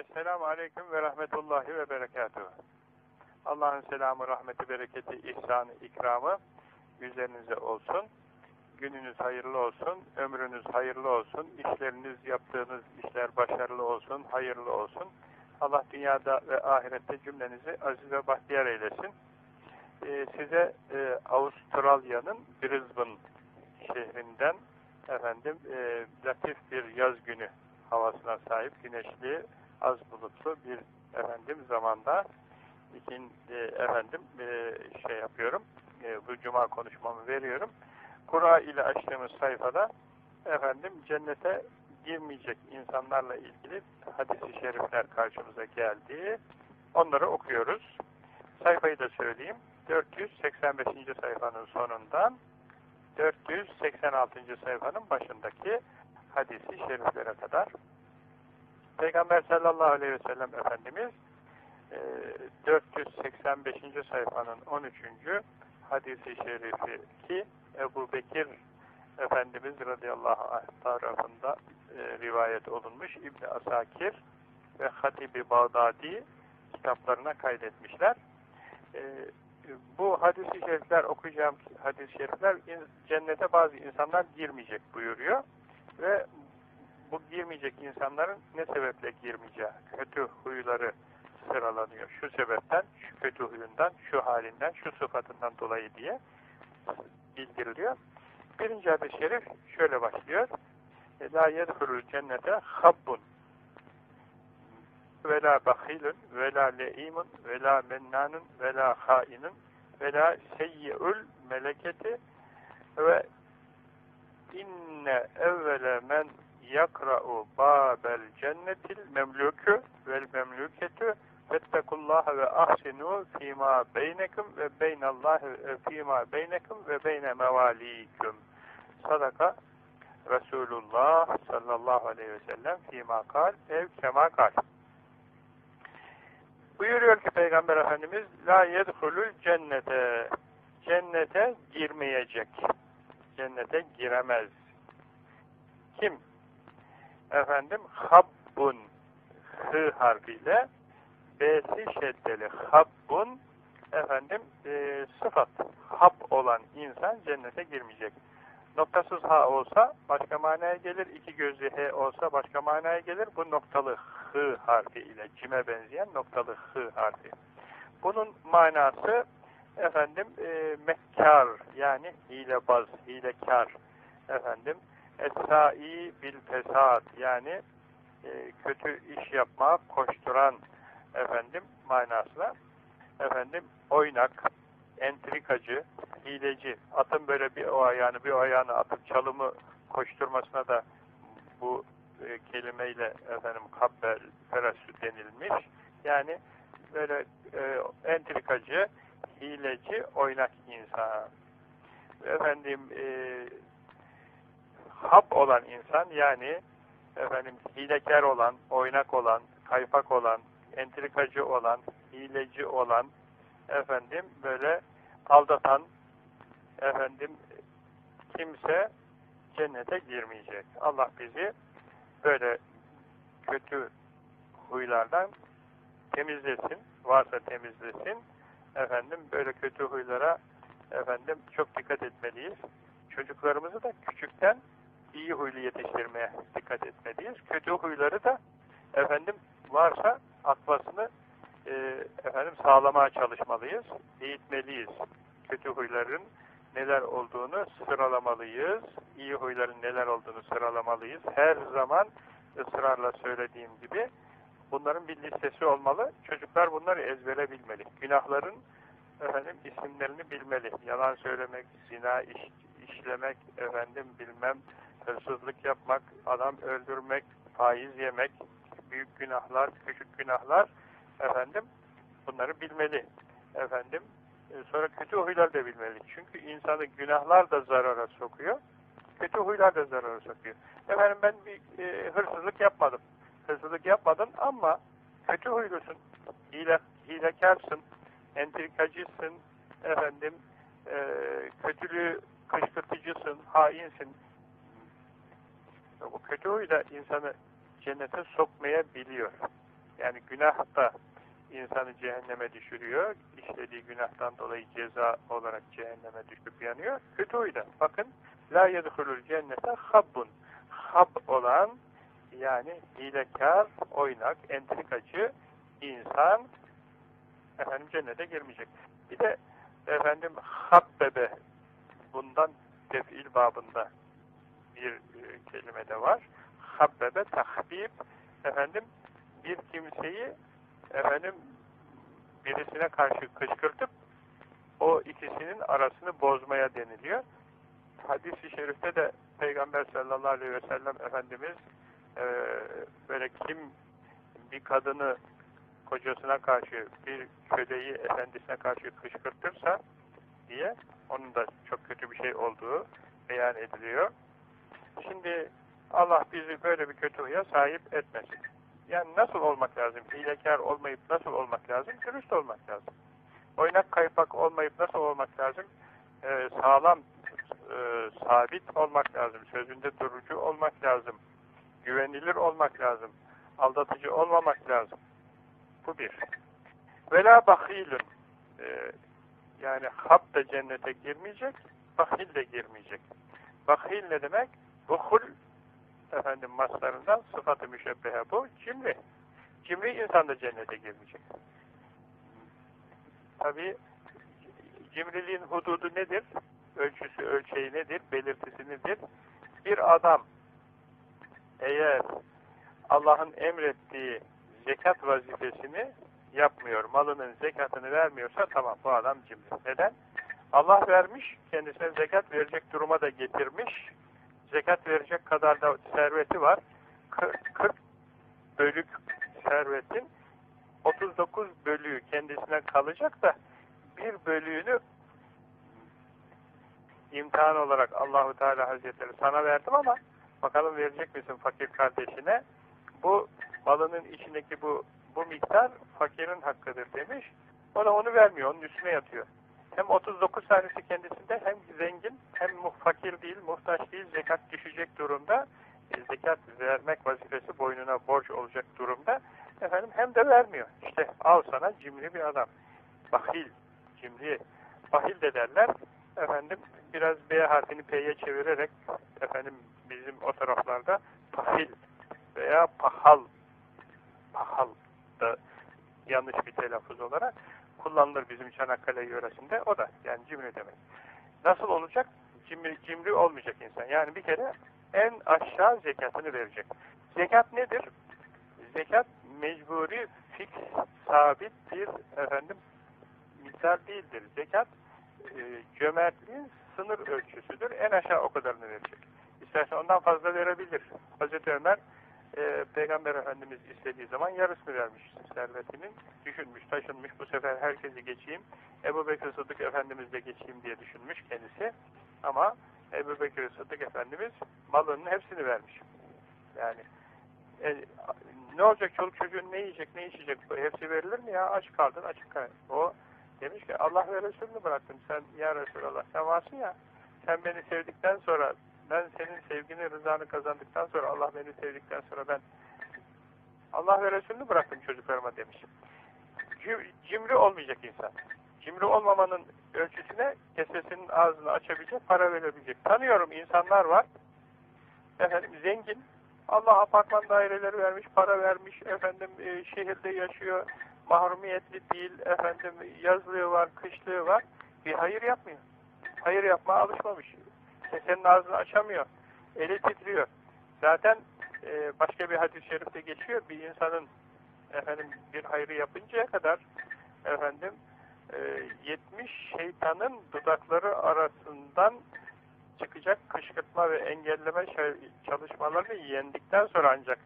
Esselamu Aleyküm ve Rahmetullahi ve Berekatuhu. Allah'ın selamı, rahmeti, bereketi, ihsanı, ikramı üzerinize olsun. Gününüz hayırlı olsun, ömrünüz hayırlı olsun, işleriniz, yaptığınız işler başarılı olsun, hayırlı olsun. Allah dünyada ve ahirette cümlenizi aziz ve bahtiyar eylesin. Ee, size e, Avustralya'nın Brisbane şehrinden efendim e, latif bir yaz günü havasına sahip, güneşli, az bulutlu bir efendim zamanda ikin e, efendim e, şey yapıyorum. E, bu cuma konuşmamı veriyorum. Kura ile açtığımız sayfada efendim cennete girmeyecek insanlarla ilgili hadis-i şerifler karşımıza geldi. Onları okuyoruz. Sayfayı da söyleyeyim. 485. sayfanın sonundan 486. sayfanın başındaki hadisi şeriflere kadar Peygamber sallallahu aleyhi ve sellem Efendimiz 485. E, sayfanın 13. hadisi şerifi ki Ebu Bekir Efendimiz radıyallahu anh tarafında e, rivayet olunmuş İbni Asakir ve Hatibi Bağdadi kitaplarına kaydetmişler. E, bu hadis-i şerifler okuyacağım hadis-i şerifler cennete bazı insanlar girmeyecek buyuruyor ve bu girmeyecek insanların ne sebeple girmeyeceği, kötü huyları sıralanıyor. Şu sebepten, şu kötü huyundan, şu halinden, şu sıfatından dolayı diye bildiriliyor. Birinci hadis-i şerif şöyle başlıyor. La yedhulul cennete habbun ve la bahilun ve la leimun ve la mennanun ve la hainun ve la seyyi'ul meleketi ve inne evvele men yakra'u babel cennetil memlükü vel memlüketü vettekullaha ve ahsinu fîmâ beynekum ve beynallahi fîmâ beynekum ve beyne mevaliküm. Sadaka Resulullah sallallahu aleyhi ve sellem fîmâ kal ev kemâ kal. Buyuruyor ki Peygamber Efendimiz la yedhulul cennete cennete girmeyecek. Cennete giremez. Kim? Efendim habbun hı harfiyle B'si şeddeli habbun efendim e, sıfat hab olan insan cennete girmeyecek. Noktasız ha olsa başka manaya gelir. iki gözlü he olsa başka manaya gelir. Bu noktalı hı harfi ile cime benzeyen noktalı hı harfi. Bunun manası efendim e, mekkar yani hilebaz, hilekar efendim esai bil fesat yani e, kötü iş yapma, koşturan efendim manasına efendim oynak, entrikacı, hileci, atın böyle bir o ayağını bir o ayağını atıp çalımı koşturmasına da bu e, kelimeyle efendim kabbel ferasü denilmiş. Yani böyle e, entrikacı, hileci, oynak insan. Efendim e, hap olan insan yani efendim hilekar olan, oynak olan, kaypak olan, entrikacı olan, hileci olan, efendim böyle aldatan, efendim kimse cennete girmeyecek. Allah bizi böyle kötü huylardan temizlesin, varsa temizlesin. Efendim böyle kötü huylara efendim çok dikkat etmeliyiz. Çocuklarımızı da küçükten iyi huylu yetiştirmeye dikkat etmeliyiz. Kötü huyları da efendim varsa atmasını e, efendim sağlamaya çalışmalıyız, eğitmeliyiz. Kötü huyların neler olduğunu sıralamalıyız. İyi huyların neler olduğunu sıralamalıyız. Her zaman ısrarla söylediğim gibi bunların bir listesi olmalı. Çocuklar bunları ezbere bilmeli. Günahların efendim isimlerini bilmeli. Yalan söylemek, zina iş, işlemek, efendim bilmem hırsızlık yapmak, adam öldürmek, faiz yemek, büyük günahlar, küçük günahlar efendim bunları bilmeli. Efendim e, sonra kötü huylar da bilmeli. Çünkü insanı günahlar da zarara sokuyor. Kötü huylar da zarara sokuyor. Efendim ben bir e, hırsızlık yapmadım. Hırsızlık yapmadın ama kötü huylusun. Hile, hilekarsın. Entrikacısın. Efendim e, kötülüğü kışkırtıcısın. Hainsin bu kötü huy da insanı cennete sokmayabiliyor. günah da insanı cehenneme düşürüyor. İşlediği günahtan dolayı ceza olarak cehenneme düşüp yanıyor. Kötü huyda. Bakın la yedhulul cennete habbun. Hab olan yani hilekar, oynak, entrikacı insan efendim cennete girmeyecek. Bir de efendim habbebe bundan tefil babında bir e, kelime de var. Habbebe tahbib efendim bir kimseyi efendim birisine karşı kışkırtıp o ikisinin arasını bozmaya deniliyor. Hadis-i şerifte de Peygamber sallallahu aleyhi ve sellem Efendimiz e, böyle kim bir kadını kocasına karşı bir köleyi efendisine karşı kışkırtırsa diye onun da çok kötü bir şey olduğu beyan ediliyor. Şimdi Allah bizi böyle bir kötü huya sahip etmesin. Yani nasıl olmak lazım? Hilekar olmayıp nasıl olmak lazım? Dürüst olmak lazım. Oynak kaypak olmayıp nasıl olmak lazım? Ee, sağlam, e, sabit olmak lazım. Sözünde durucu olmak lazım. Güvenilir olmak lazım. Aldatıcı olmamak lazım. Bu bir. Vela bahilün. Ee, yani hap da cennete girmeyecek, bahil de girmeyecek. Bahil ne demek? Buhul efendim maslarından sıfatı müşebbehe bu. Cimri. Cimri insan da cennete girmeyecek. Tabi cimriliğin hududu nedir? Ölçüsü, ölçeği nedir? Belirtisi nedir? Bir adam eğer Allah'ın emrettiği zekat vazifesini yapmıyor, malının zekatını vermiyorsa tamam bu adam cimri. Neden? Allah vermiş, kendisine zekat verecek duruma da getirmiş. Zekat verecek kadar da serveti var. 40, 40 bölük servetin 39 bölüğü kendisine kalacak da bir bölüğünü imtihan olarak Allahu Teala Hazretleri sana verdim ama bakalım verecek misin fakir kardeşine? Bu malının içindeki bu bu miktar fakirin hakkıdır demiş. O da onu vermiyor, onun üstüne yatıyor. Hem 39 tanesi kendisinde hem zengin hem fakir değil, muhtaç değil, zekat düşecek durumda. E, zekat vermek vazifesi boynuna borç olacak durumda. Efendim hem de vermiyor. İşte al sana cimri bir adam. Bahil, cimri. Bahil de derler. Efendim biraz B harfini P'ye çevirerek efendim bizim o taraflarda pahil veya pahal pahal da yanlış bir telaffuz olarak kullanılır bizim Çanakkale yöresinde. O da yani cimri demek. Nasıl olacak? Cimri, cimri olmayacak insan. Yani bir kere en aşağı zekatını verecek. Zekat nedir? Zekat mecburi, fix, sabit bir efendim miktar değildir. Zekat e, cömertliğin sınır ölçüsüdür. En aşağı o kadarını verecek. İsterse ondan fazla verebilir. Hazreti Ömer e, Peygamber Efendimiz istediği zaman yarısını vermiş servetinin. Düşünmüş, taşınmış, bu sefer herkesi geçeyim. Ebu Bekir Sıddık Efendimiz de geçeyim diye düşünmüş kendisi. Ama Ebu Bekir Sıddık Efendimiz malının hepsini vermiş. Yani e, ne olacak çoluk çocuğun ne yiyecek, ne içecek? Hepsi verilir mi ya? Aç kaldın, açık kaldın. O demiş ki Allah ve Resulünü bıraktım. Sen ya Resulallah sen varsın ya. Sen beni sevdikten sonra ben senin sevgini, rızanı kazandıktan sonra Allah beni sevdikten sonra ben Allah ve Resulünü bıraktım çocuklarıma demiş. Cimri olmayacak insan. Cimri olmamanın ölçüsüne kesesinin ağzını açabilecek, para verebilecek. Tanıyorum insanlar var. Efendim zengin. Allah apartman daireleri vermiş, para vermiş. Efendim e, şehirde yaşıyor. Mahrumiyetli değil. Efendim yazlığı var, kışlığı var. Bir hayır yapmıyor. Hayır yapmaya alışmamış senin ağzını açamıyor. Eli titriyor. Zaten e, başka bir hadis-i şerifte geçiyor. Bir insanın efendim bir hayrı yapıncaya kadar efendim e, 70 şeytanın dudakları arasından çıkacak kışkırtma ve engelleme çalışmalarını yendikten sonra ancak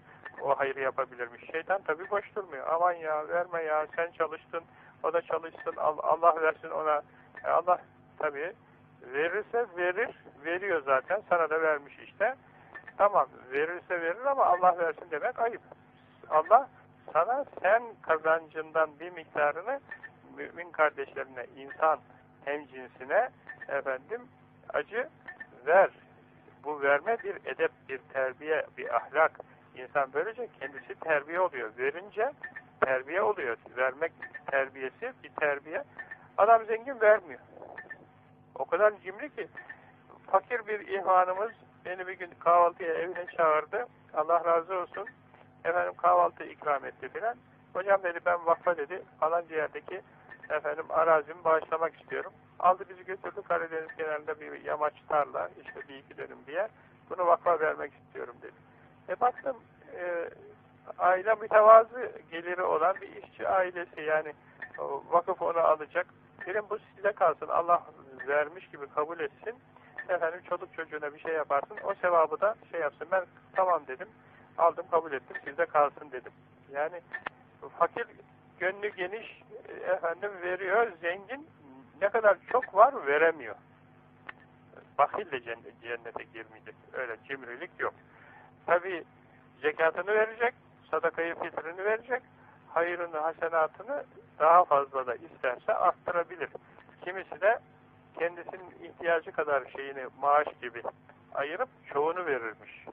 o hayrı yapabilirmiş. Şeytan tabi boş durmuyor. Aman ya verme ya sen çalıştın o da çalışsın Allah versin ona. E Allah tabi Verirse verir, veriyor zaten. Sana da vermiş işte. Tamam, verirse verir ama Allah versin demek ayıp. Allah sana sen kazancından bir miktarını mümin kardeşlerine, insan hem cinsine efendim acı ver. Bu verme bir edep, bir terbiye, bir ahlak. İnsan böylece kendisi terbiye oluyor. Verince terbiye oluyor. Vermek terbiyesi bir terbiye. Adam zengin vermiyor. O kadar cimri ki fakir bir ihvanımız beni bir gün kahvaltıya evine çağırdı. Allah razı olsun. Efendim kahvaltı ikram etti filan. Hocam dedi ben vakfa dedi falanca yerdeki efendim arazimi bağışlamak istiyorum. Aldı bizi götürdü Karadeniz kenarında bir yamaç tarla işte bir iki dönüm bir yer. Bunu vakfa vermek istiyorum dedi. E baktım e, aile mütevazı geliri olan bir işçi ailesi yani vakıf onu alacak. Dedim bu size kalsın Allah vermiş gibi kabul etsin. Efendim çoluk çocuğuna bir şey yaparsın o sevabı da şey yapsın. Ben tamam dedim. Aldım kabul ettim sizde kalsın dedim. Yani fakir gönlü geniş e, efendim veriyor. Zengin ne kadar çok var veremiyor. Bakil de cennet, cennete girmeyecek. Öyle cimrilik yok. Tabi zekatını verecek, sadakayı fitrini verecek, hayırını, hasenatını daha fazla da isterse arttırabilir. Kimisi de kendisinin ihtiyacı kadar şeyini maaş gibi ayırıp çoğunu verirmiş.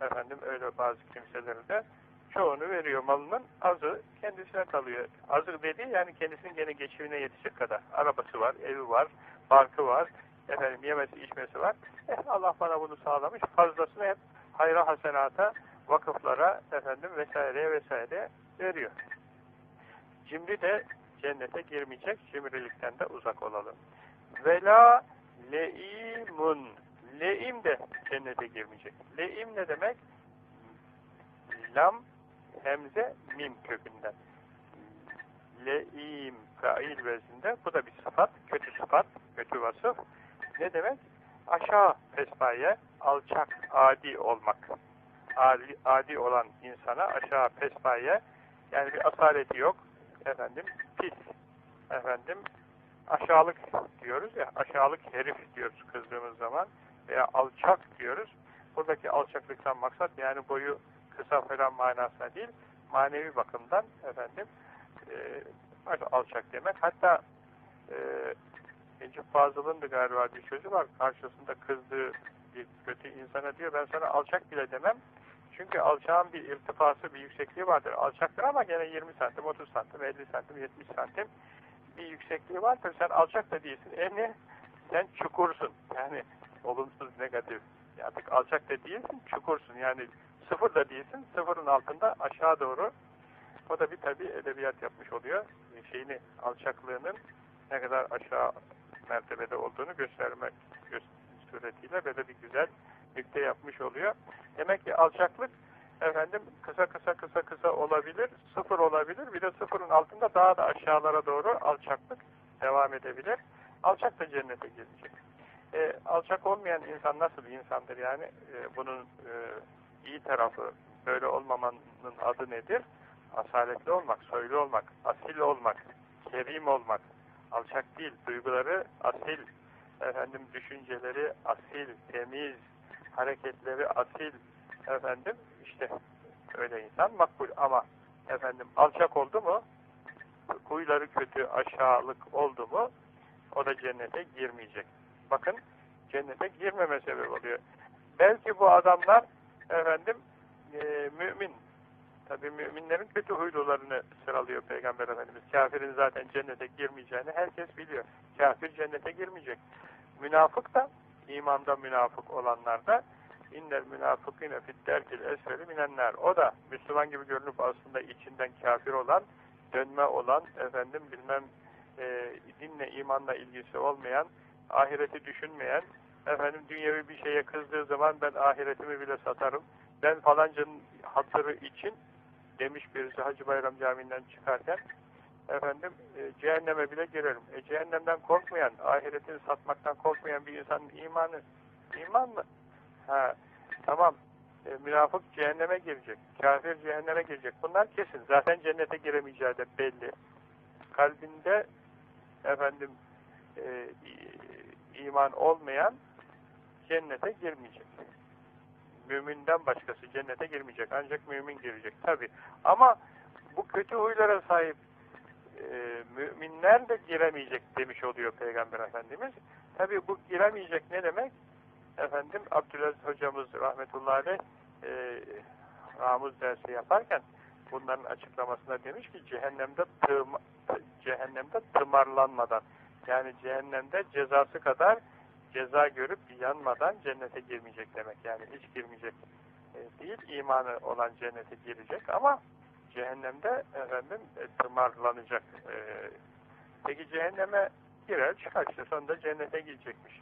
Efendim öyle bazı kimseleri de çoğunu veriyor malının azı kendisine kalıyor. Azı dediği yani kendisinin gene geçimine yetişecek kadar. Arabası var, evi var, barkı var, efendim yemesi içmesi var. Eh, Allah bana bunu sağlamış. Fazlasını hep hayra hasenata, vakıflara efendim vesaireye vesaire veriyor. Cimri de cennete girmeyecek. Cimrilikten de uzak olalım. Vela leimun. Leim de cennete girmeyecek. Leim ne demek? Lam, hemze, mim kökünden. Leim, fail vezinde. Bu da bir sıfat. Kötü sıfat. Kötü vasıf. Ne demek? Aşağı pespaye, alçak, adi olmak. Adi, adi olan insana aşağı pespaye, yani bir asaleti yok. Efendim, pis. Efendim, aşağılık diyoruz ya, aşağılık herif diyoruz kızdığımız zaman veya alçak diyoruz. Buradaki alçaklıktan maksat yani boyu kısa falan manasına değil, manevi bakımdan efendim e, alçak demek. Hatta e, Necip Fazıl'ın da galiba bir sözü var. Karşısında kızdığı bir kötü insana diyor ben sana alçak bile demem. Çünkü alçağın bir irtifası, bir yüksekliği vardır. Alçaktır ama gene 20 santim, 30 santim, 50 santim, 70 santim bir yüksekliği vardır. Sen alçak da değilsin. E ne? Sen çukursun. Yani olumsuz, negatif. Artık alçak da değilsin, çukursun. Yani sıfır da değilsin, sıfırın altında aşağı doğru. O da bir tabi edebiyat yapmış oluyor. Şeyini, alçaklığının ne kadar aşağı mertebede olduğunu göstermek suretiyle böyle bir güzel nükte yapmış oluyor. Demek ki alçaklık efendim kısa kısa kısa kısa olabilir, sıfır olabilir. Bir de sıfırın altında daha da aşağılara doğru alçaklık devam edebilir. Alçak da cennete girecek. E, alçak olmayan insan nasıl bir insandır yani? E, bunun e, iyi tarafı böyle olmamanın adı nedir? Asaletli olmak, soylu olmak, asil olmak, kerim olmak, alçak değil, duyguları asil, efendim düşünceleri asil, temiz, hareketleri asil, efendim işte öyle insan makbul ama efendim alçak oldu mu, huyları kötü, aşağılık oldu mu o da cennete girmeyecek. Bakın cennete girmeme sebep oluyor. Belki bu adamlar efendim e, mümin Tabi müminlerin kötü huylularını sıralıyor Peygamber Efendimiz. Kafirin zaten cennete girmeyeceğini herkes biliyor. Kafir cennete girmeyecek. Münafık da, imanda münafık olanlar da innel münafıkine fitterkil esferi minenler. O da Müslüman gibi görünüp aslında içinden kafir olan, dönme olan, efendim bilmem e, dinle, imanla ilgisi olmayan, ahireti düşünmeyen, efendim dünyevi bir şeye kızdığı zaman ben ahiretimi bile satarım, ben falancanın hatırı için demiş birisi Hacı Bayram Camii'nden çıkarken efendim e, cehenneme bile girerim. E, cehennemden korkmayan, ahiretini satmaktan korkmayan bir insanın imanı iman mı? Ha, tamam. E, münafık cehenneme girecek. Kafir cehenneme girecek. Bunlar kesin. Zaten cennete giremeyeceği de belli. Kalbinde efendim e, iman olmayan cennete girmeyecek müminden başkası cennete girmeyecek. Ancak mümin girecek. Tabi. Ama bu kötü huylara sahip e, müminler de giremeyecek demiş oluyor Peygamber Efendimiz. Tabi bu giremeyecek ne demek? Efendim Abdülaziz hocamız rahmetullahi aleyh e, Ramuz dersi yaparken bunların açıklamasında demiş ki cehennemde tığma, cehennemde tımarlanmadan yani cehennemde cezası kadar ceza görüp yanmadan cennete girmeyecek demek. Yani hiç girmeyecek e, değil. imanı olan cennete girecek ama cehennemde efendim e, tımarlanacak. E, peki cehenneme girer çıkar işte sonunda cennete girecekmiş.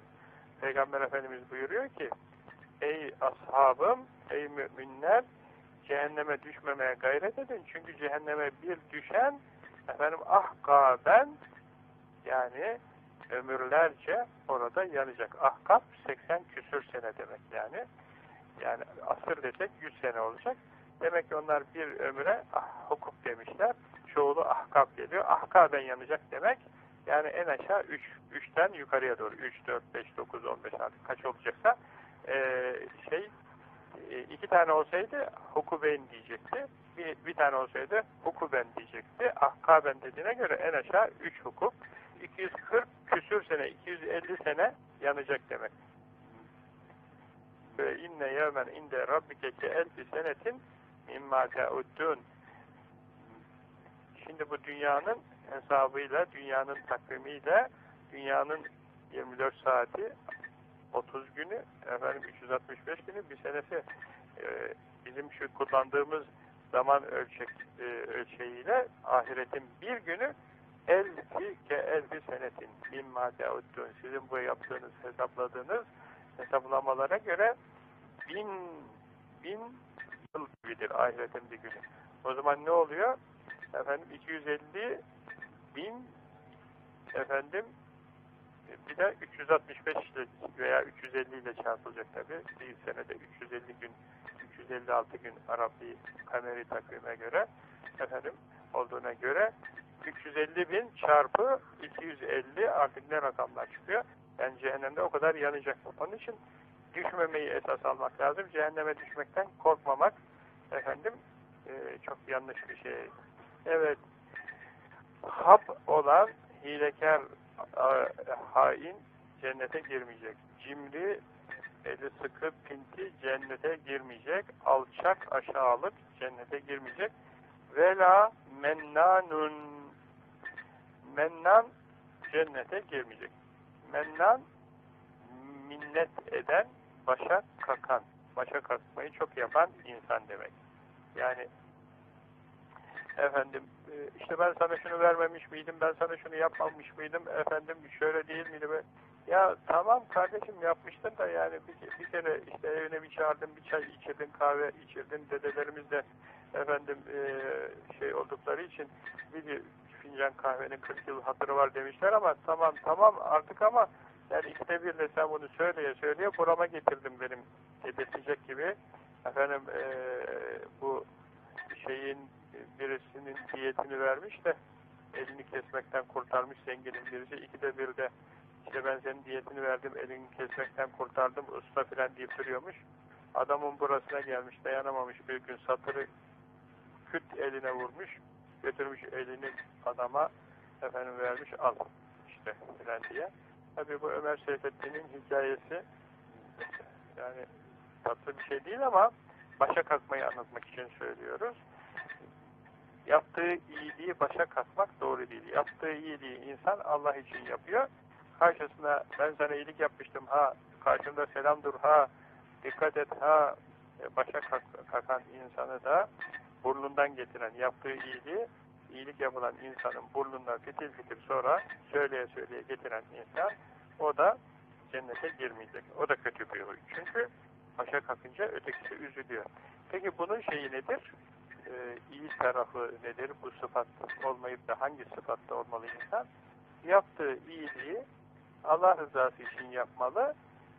Peygamber Efendimiz buyuruyor ki Ey ashabım, ey müminler cehenneme düşmemeye gayret edin. Çünkü cehenneme bir düşen efendim ahkaben yani ömürlerce orada yanacak. Ahkap 80 küsür sene demek yani. Yani asır desek 100 sene olacak. Demek ki onlar bir ömüre ah, hukuk demişler. Çoğulu ahkap geliyor. Ahkaben yanacak demek. Yani en aşağı 3. 3'ten yukarıya doğru. 3, 4, 5, 9, 15 artık kaç olacaksa e, şey e, iki tane olsaydı hukuben diyecekti. Bir, bir tane olsaydı hukuben diyecekti. Ahkaben dediğine göre en aşağı 3 hukuk. 240 küsür sene, 250 sene yanacak demek. Ve inne yevmen inde rabbike ke elfi senetin mimma te'uddun. Şimdi bu dünyanın hesabıyla, dünyanın takvimiyle, dünyanın 24 saati, 30 günü, efendim 365 günü, bir senesi e, bizim şu kullandığımız zaman ölçek e, ölçeğiyle ahiretin bir günü elfi ke elfi senetin mimma te'uddun. Sizin bu yaptığınız, hesapladığınız hesaplamalara göre bin bin yıl gibidir ahiretin bir günü. O zaman ne oluyor? Efendim 250 bin efendim bir de 365 ile veya 350 ile çarpılacak tabi. Bir senede 350 gün 356 gün Arabi kameri takvime göre efendim olduğuna göre 350 bin çarpı 250 artık ne rakamlar çıkıyor. Yani cehennemde o kadar yanacak. Onun için düşmemeyi esas almak lazım. Cehenneme düşmekten korkmamak efendim e, çok yanlış bir şey. Evet hap olan hilekar hain cennete girmeyecek. Cimri eli sıkı pinti cennete girmeyecek. Alçak aşağılık cennete girmeyecek. Vela mennanun mennan cennete girmeyecek. Mennan minnet eden, başa kakan, başa kalkmayı çok yapan insan demek. Yani efendim e, işte ben sana şunu vermemiş miydim, ben sana şunu yapmamış mıydım, efendim şöyle değil miydi be? Ya tamam kardeşim yapmıştın da yani bir, bir kere işte evine bir çağırdın, bir çay içirdin, kahve içirdin, dedelerimiz de efendim e, şey oldukları için bir fincan kahvenin 40 yıl hatırı var demişler ama tamam tamam artık ama yani ikide bir sen bunu söyleye söyleye burama getirdim benim dedirtecek gibi efendim e, bu şeyin birisinin diyetini vermiş de elini kesmekten kurtarmış zenginin birisi. İkide bir de işte ben senin diyetini verdim, elini kesmekten kurtardım, usta filan deyip duruyormuş. Adamın burasına gelmiş, dayanamamış bir gün satırı küt eline vurmuş, götürmüş elini adama efendim vermiş, al işte filan diye. Tabi bu Ömer Seyfettin'in hikayesi yani tatlı bir şey değil ama başa kalkmayı anlatmak için söylüyoruz. Yaptığı iyiliği başa kalkmak doğru değil. Yaptığı iyiliği insan Allah için yapıyor. Karşısına ben sana iyilik yapmıştım ha, karşımda selam dur ha, dikkat et ha, e, başa kalkan insanı da burnundan getiren yaptığı iyiliği, iyilik yapılan insanın burnundan fitil fitil sonra söyleye söyleye getiren insan, o da cennete girmeyecek. O da kötü bir huy. Çünkü başa kalkınca ötekisi üzülüyor. Peki bunun şeyi nedir? e, iyi tarafı nedir? Bu sıfat olmayıp da hangi sıfatta olmalı insan? Yaptığı iyiliği Allah rızası için yapmalı.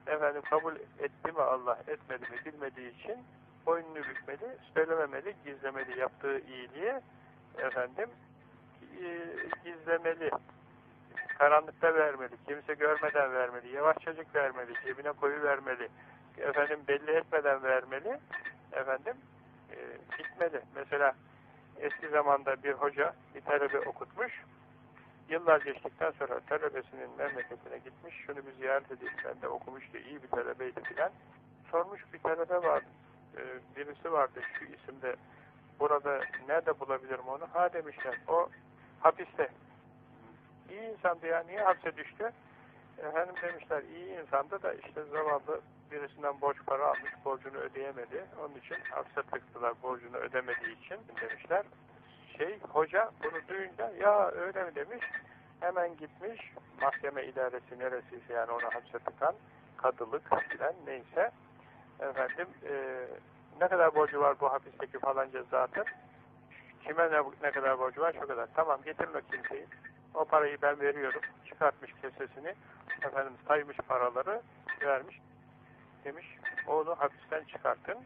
Efendim kabul etti mi Allah, etmedi mi bilmediği için boynunu bükmeli, söylememeli, gizlemeli yaptığı iyiliği efendim e, gizlemeli. Karanlıkta vermeli, kimse görmeden vermeli, yavaşçacık vermeli, cebine koyu vermeli, efendim belli etmeden vermeli, efendim e, gitmeli. Mesela eski zamanda bir hoca bir talebe okutmuş. Yıllar geçtikten sonra talebesinin memleketine gitmiş. Şunu bir ziyaret edeyim. Ben de okumuştu. iyi bir talebeydi filan. Sormuş bir talebe vardı. E, birisi vardı şu isimde burada nerede bulabilirim onu? Ha demişler. O hapiste. İyi insandı ya. Niye hapse düştü? Efendim demişler iyi insandı da işte zavallı birisinden borç para almış, borcunu ödeyemedi. Onun için hapse tıktılar borcunu ödemediği için demişler. Şey, hoca bunu duyunca ya öyle mi demiş. Hemen gitmiş mahkeme idaresi neresiyse yani ona hapse tıkan kadılık filan neyse efendim e, ne kadar borcu var bu hapisteki falanca zatın kime ne, ne kadar borcu var? Şu kadar. Tamam getirin kimseyi o parayı ben veriyorum. Çıkartmış kesesini. Efendim saymış paraları vermiş. Demiş onu hapisten çıkartın.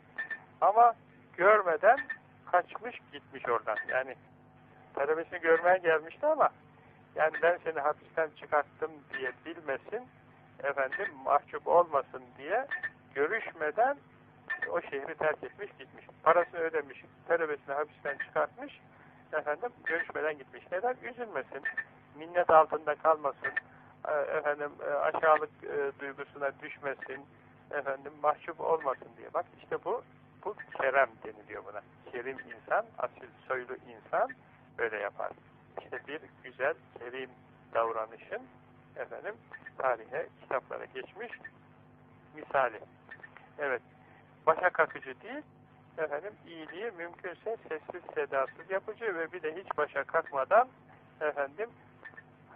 Ama görmeden kaçmış gitmiş oradan. Yani talebesini görmeye gelmişti ama yani ben seni hapisten çıkarttım diye bilmesin efendim mahcup olmasın diye görüşmeden o şehri terk etmiş gitmiş. Parasını ödemiş, talebesini hapisten çıkartmış, efendim görüşmeden gitmiş. Neden? Üzülmesin, minnet altında kalmasın, e, efendim e, aşağılık e, duygusuna düşmesin, efendim mahcup olmasın diye. Bak işte bu bu kerem deniliyor buna. Kerim insan, asil soylu insan böyle yapar. İşte bir güzel, kerim davranışın efendim tarihe, kitaplara geçmiş misali. Evet, başa kakıcı değil, efendim iyiliği mümkünse sessiz sedasız yapıcı ve bir de hiç başa kalkmadan efendim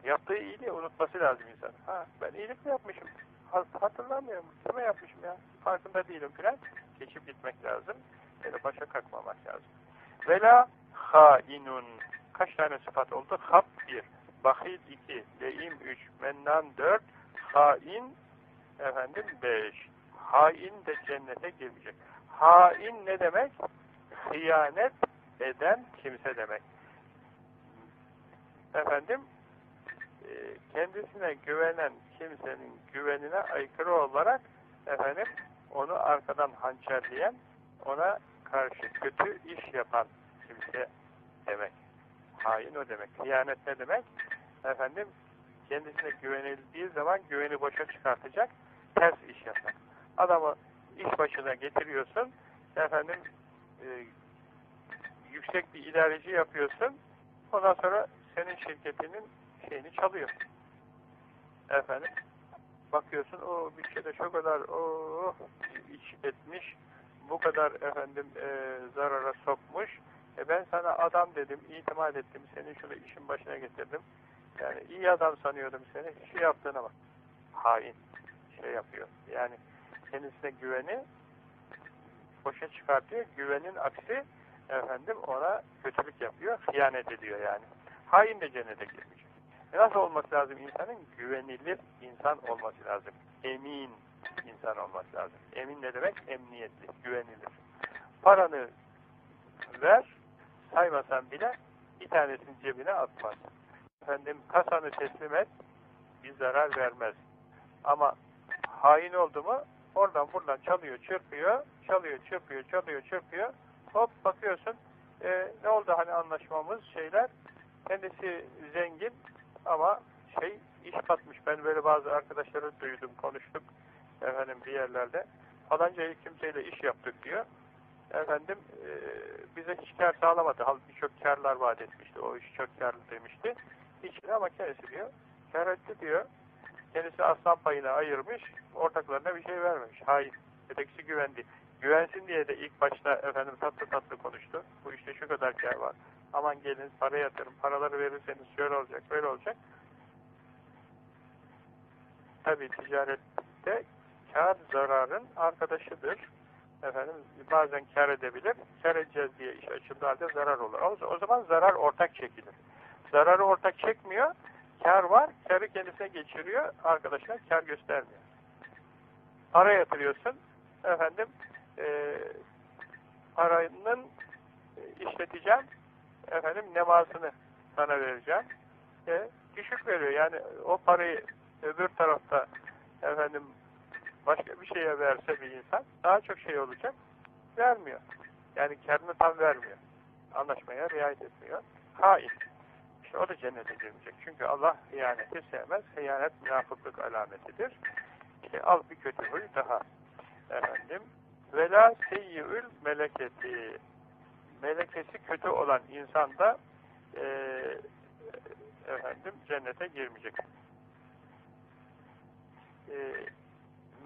yaptığı iyiliği unutması lazım insan. Ha ben iyilik mi yapmışım? Hatırlamıyorum. Kime yapmışım ya? Farkında değilim filan. Geçip gitmek lazım. Böyle başa kalkmamak lazım. Vela hainun. Kaç tane sıfat oldu? Hap bir. Bahil iki. Leim üç. Mennan dört. Hain efendim beş. Hain de cennete girecek. Hain ne demek? Hıyanet eden kimse demek. Efendim e, kendisine güvenen kimsenin güvenine aykırı olarak efendim onu arkadan hançerleyen ona karşı kötü iş yapan kimse demek. Hain o demek. Hıyanet ne demek? Efendim kendisine güvenildiği zaman güveni boşa çıkartacak ters iş yapmak. Adamı iş başına getiriyorsun efendim e, yüksek bir idareci yapıyorsun ondan sonra senin şirketinin şeyini çalıyor. Efendim bakıyorsun o bütçede şu kadar o iç etmiş bu kadar efendim e, zarara sokmuş e ben sana adam dedim, itimat ettim, seni şunu işin başına getirdim. Yani iyi adam sanıyordum seni, şu yaptığına bak. Hain şey yapıyor. Yani kendisine güveni boşa çıkartıyor. Güvenin aksi efendim ona kötülük yapıyor, hıyanet ediyor yani. Hain de cennete girmiş. E nasıl olması lazım insanın? Güvenilir insan olması lazım. Emin insan olması lazım. Emin ne demek? Emniyetli, güvenilir. Paranı ver, saymasan bile bir tanesini cebine atmaz. Efendim kasanı teslim et, bir zarar vermez. Ama hain oldu mu oradan buradan çalıyor, çırpıyor, çalıyor, çırpıyor, çalıyor, çırpıyor. Hop bakıyorsun e, ne oldu hani anlaşmamız şeyler kendisi zengin ama şey iş batmış. Ben böyle bazı arkadaşları duydum, konuştuk efendim bir yerlerde. Falanca kimseyle iş yaptık diyor. Efendim e, bize hiç kar sağlamadı. Halbuki çok karlar vaat etmişti. O iş çok karlı demişti. Hiç ama kendisi diyor. Kar etti diyor. Kendisi aslan payına ayırmış. Ortaklarına bir şey vermemiş. Hayır. Ötekisi güvendi. Güvensin diye de ilk başta efendim tatlı tatlı konuştu. Bu işte şu kadar kar var. Aman gelin para yatırın. Paraları verirseniz şöyle olacak, böyle olacak. Tabi ticarette kar zararın arkadaşıdır. Efendim bazen kar edebilir. Kar edeceğiz diye iş açıldığı halde zarar olur. O zaman zarar ortak çekilir. Zararı ortak çekmiyor. Kar var. Karı kendisine geçiriyor. Arkadaşına kar göstermiyor. Para yatırıyorsun. Efendim e, paranın işleteceğim. Efendim nemasını sana vereceğim. E, düşük veriyor. Yani o parayı öbür tarafta efendim başka bir şeye verse bir insan daha çok şey olacak. Vermiyor. Yani karını tam vermiyor. Anlaşmaya riayet etmiyor. Hain. İşte o da cennete girmeyecek. Çünkü Allah hıyaneti sevmez. Hıyanet münafıklık alametidir. İşte al bir kötü huy daha. Efendim. Vela seyyiül meleketi. melekesi kötü olan insan da e, efendim cennete girmeyecek. E,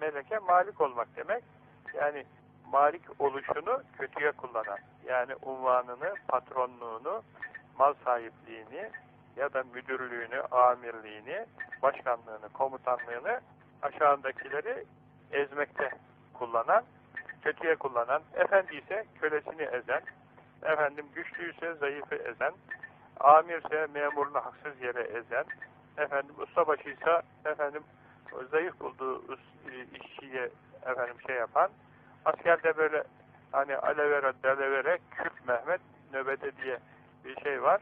meleke malik olmak demek. Yani malik oluşunu kötüye kullanan, yani unvanını, patronluğunu, mal sahipliğini ya da müdürlüğünü, amirliğini, başkanlığını, komutanlığını aşağındakileri ezmekte kullanan, kötüye kullanan, efendi ise kölesini ezen, efendim güçlüyse zayıfı ezen, amirse memurunu haksız yere ezen, efendim ustabaşıysa efendim zayıf bulduğu işçiye efendim şey yapan, askerde böyle hani alevere delevere Kürt Mehmet nöbete diye bir şey var.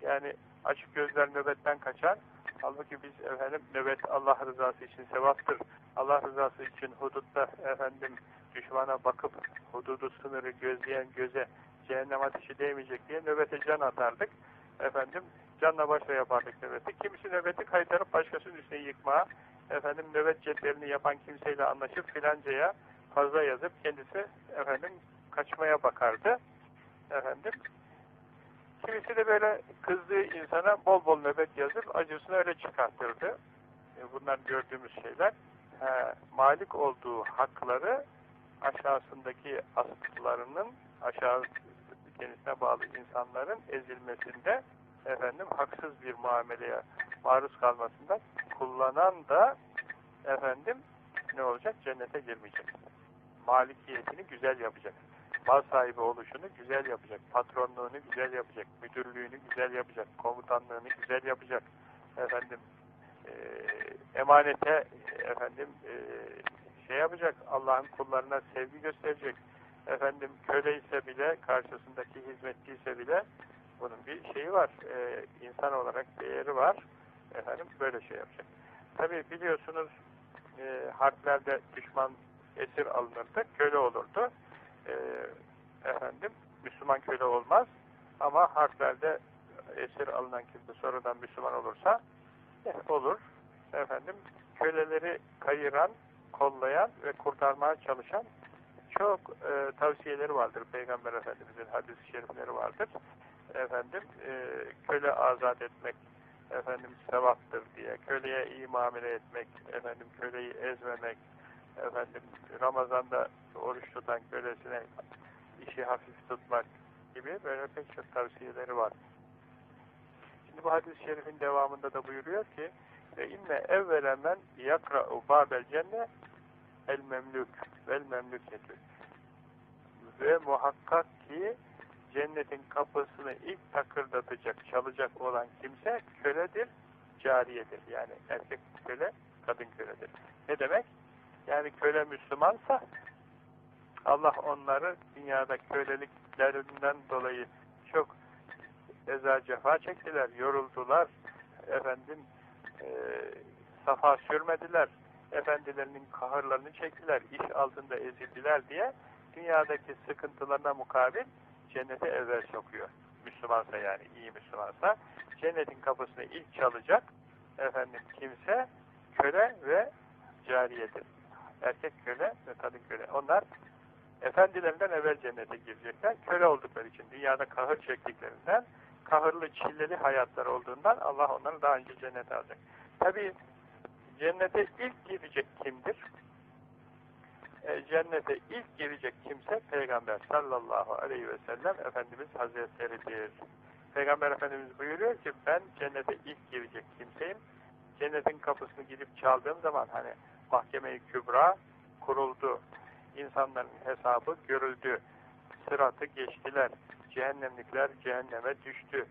Yani açık gözler nöbetten kaçan, halbuki biz efendim nöbet Allah rızası için sevaptır. Allah rızası için hudutta efendim düşmana bakıp hududu sınırı gözleyen göze cehennem ateşi değmeyecek diye nöbete can atardık. Efendim canla başla yapardık nöbeti. Kimisi nöbeti kaytarıp başkasının üstüne yıkmaya, efendim nöbet cetlerini yapan kimseyle anlaşıp filancaya fazla yazıp kendisi efendim kaçmaya bakardı. Efendim kimisi de böyle kızdığı insana bol bol nöbet yazıp acısını öyle çıkartırdı. E, bunlar gördüğümüz şeyler. He, malik olduğu hakları aşağısındaki asıllarının aşağı kendisine bağlı insanların ezilmesinde efendim haksız bir muameleye maruz kalmasında kullanan da efendim ne olacak? Cennete girmeyecek. Malikiyetini güzel yapacak. Mal sahibi oluşunu güzel yapacak. Patronluğunu güzel yapacak. Müdürlüğünü güzel yapacak. Komutanlığını güzel yapacak. Efendim e, emanete efendim e, şey yapacak. Allah'ın kullarına sevgi gösterecek. Efendim köle ise bile karşısındaki hizmetçi ise bile bunun bir şeyi var. E, insan olarak değeri var. Efendim böyle şey yapacak. Tabi biliyorsunuz e, harplerde düşman esir alınırdı, köle olurdu. E, efendim, Müslüman köle olmaz ama harplerde esir alınan kimse sonradan Müslüman olursa eh, olur. Efendim, köleleri kayıran, kollayan ve kurtarmaya çalışan çok e, tavsiyeleri vardır. Peygamber Efendimiz'in hadis-i şerifleri vardır. Efendim, e, köle azat etmek, efendim sevaptır diye, köleye iyi muamele etmek, efendim köleyi ezmemek, efendim Ramazan'da oruç tutan kölesine işi hafif tutmak gibi böyle pek çok tavsiyeleri var. Şimdi bu hadis-i şerifin devamında da buyuruyor ki ve inne evvelen men yakra'u babel cenne el memlük vel memlüketü ve muhakkak ki cennetin kapısını ilk takırdatacak, çalacak olan kimse köledir, cariyedir. Yani erkek köle, kadın köledir. Ne demek? Yani köle Müslümansa Allah onları dünyada köleliklerinden dolayı çok eza cefa çektiler, yoruldular, efendim e, safa sürmediler, efendilerinin kahırlarını çektiler, iş altında ezildiler diye dünyadaki sıkıntılarına mukabil cennete evvel sokuyor. Müslümansa yani iyi Müslümansa cennetin kapısını ilk çalacak efendim kimse köle ve cariyedir. Erkek köle ve kadın köle. Onlar efendilerinden evvel cennete girecekler. Köle oldukları için dünyada kahır çektiklerinden kahırlı çilleli hayatlar olduğundan Allah onları daha önce cennete alacak. Tabi cennete ilk girecek kimdir? e, cennete ilk girecek kimse Peygamber sallallahu aleyhi ve sellem Efendimiz Hazretleri'dir. Peygamber Efendimiz buyuruyor ki ben cennete ilk girecek kimseyim. Cennetin kapısını gidip çaldığım zaman hani mahkeme-i kübra kuruldu. İnsanların hesabı görüldü. Sıratı geçtiler. Cehennemlikler cehenneme düştü.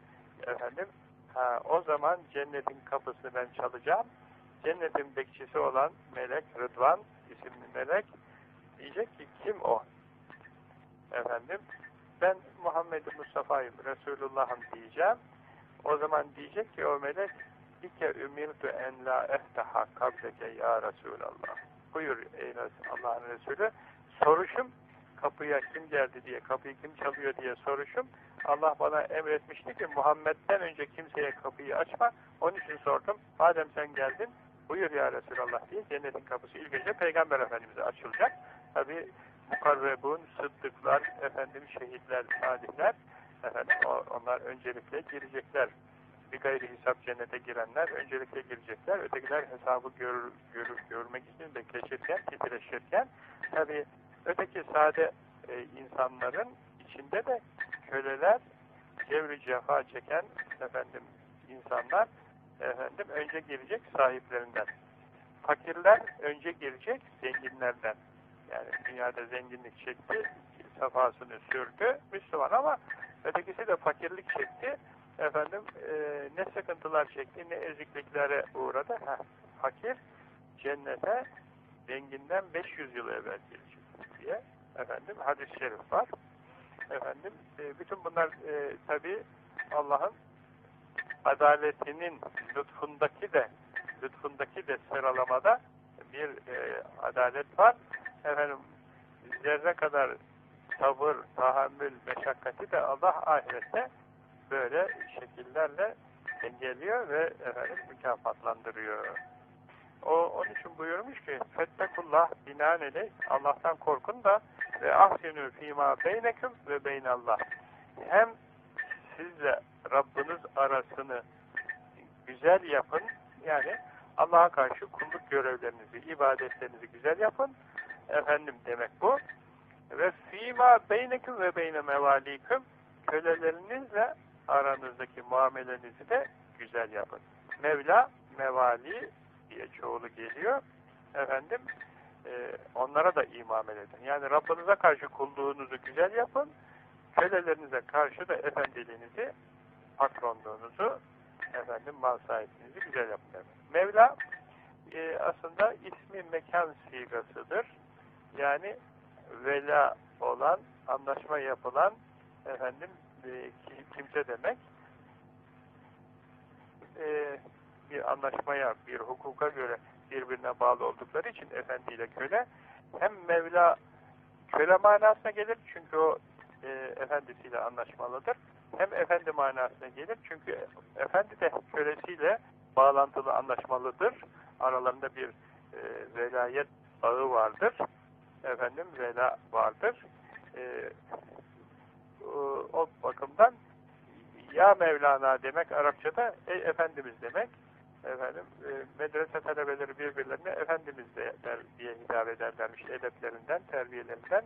Efendim ha, o zaman cennetin kapısını ben çalacağım. Cennetin bekçisi olan melek Rıdvan isimli melek diyecek ki kim o? Efendim ben Muhammed Mustafa'yım, Resulullah'ım diyeceğim. O zaman diyecek ki o melek Bike ümirtu en la eftaha kableke ya Resulallah. Buyur ey Allah'ın Resulü. Soruşum kapıya kim geldi diye, kapıyı kim çalıyor diye soruşum. Allah bana emretmişti ki Muhammed'den önce kimseye kapıyı açma. Onun için sordum. Madem sen geldin buyur ya Resulallah diye cennetin kapısı ilk önce Peygamber Efendimiz'e açılacak. Tabi mukarrebun, sıddıklar, efendim şehitler, salihler, efendim onlar öncelikle girecekler. Bir gayri hesap cennete girenler öncelikle girecekler. Ötekiler hesabı gör, gör, görmek için bekleşirken, titreşirken, tabi öteki sade e, insanların içinde de köleler, cevri cefa çeken efendim insanlar efendim önce girecek sahiplerinden. Fakirler önce girecek zenginlerden. Yani dünyada zenginlik çekti, safhasını sürdü Müslüman ama ötekisi de fakirlik çekti. Efendim e, ne sıkıntılar çekti, ne ezikliklere uğradı. Heh, fakir cennete zenginden 500 yıl evvel gelecek diye efendim hadis-i şerif var. Efendim e, bütün bunlar e, tabi Allah'ın adaletinin lütfundaki de lütfundaki de sıralamada bir e, adalet var. Efendim zerre kadar sabır, tahammül, meşakkati de Allah ahirette böyle şekillerle engelliyor ve efendim mükafatlandırıyor. O onun için buyurmuş ki Fettakullah binaenaleyh Allah'tan korkun da ve ahsinü fîmâ beyneküm ve beynallah. Hem sizle Rabbiniz arasını güzel yapın. Yani Allah'a karşı kulluk görevlerinizi, ibadetlerinizi güzel yapın. Efendim demek bu. Ve fîmâ beyneküm ve beyne mevaliküm kölelerinizle aranızdaki muamelenizi de güzel yapın. Mevla, mevali diye çoğulu geliyor. Efendim e, onlara da iyi muamele edin. Yani Rabbinize karşı kulluğunuzu güzel yapın. Kölelerinize karşı da efendiliğinizi, patronluğunuzu, efendim mal sahipliğinizi güzel yapın. Efendim. Mevla e, aslında ismi mekan sigasıdır. Yani vela olan, anlaşma yapılan efendim e, kimse demek. E, bir anlaşmaya, bir hukuka göre birbirine bağlı oldukları için efendiyle köle hem Mevla köle manasına gelir çünkü o e, efendisiyle anlaşmalıdır. Hem efendi manasına gelir çünkü efendi de kölesiyle bağlantılı anlaşmalıdır. Aralarında bir e, velayet bağı vardır. Efendim vela vardır. E, o, o bakımdan ya Mevlana demek Arapçada ey Efendimiz demek. Efendim e, medrese talebeleri birbirlerine Efendimiz de, der, diye hitap ederlermiş edeplerinden, terbiyelerinden.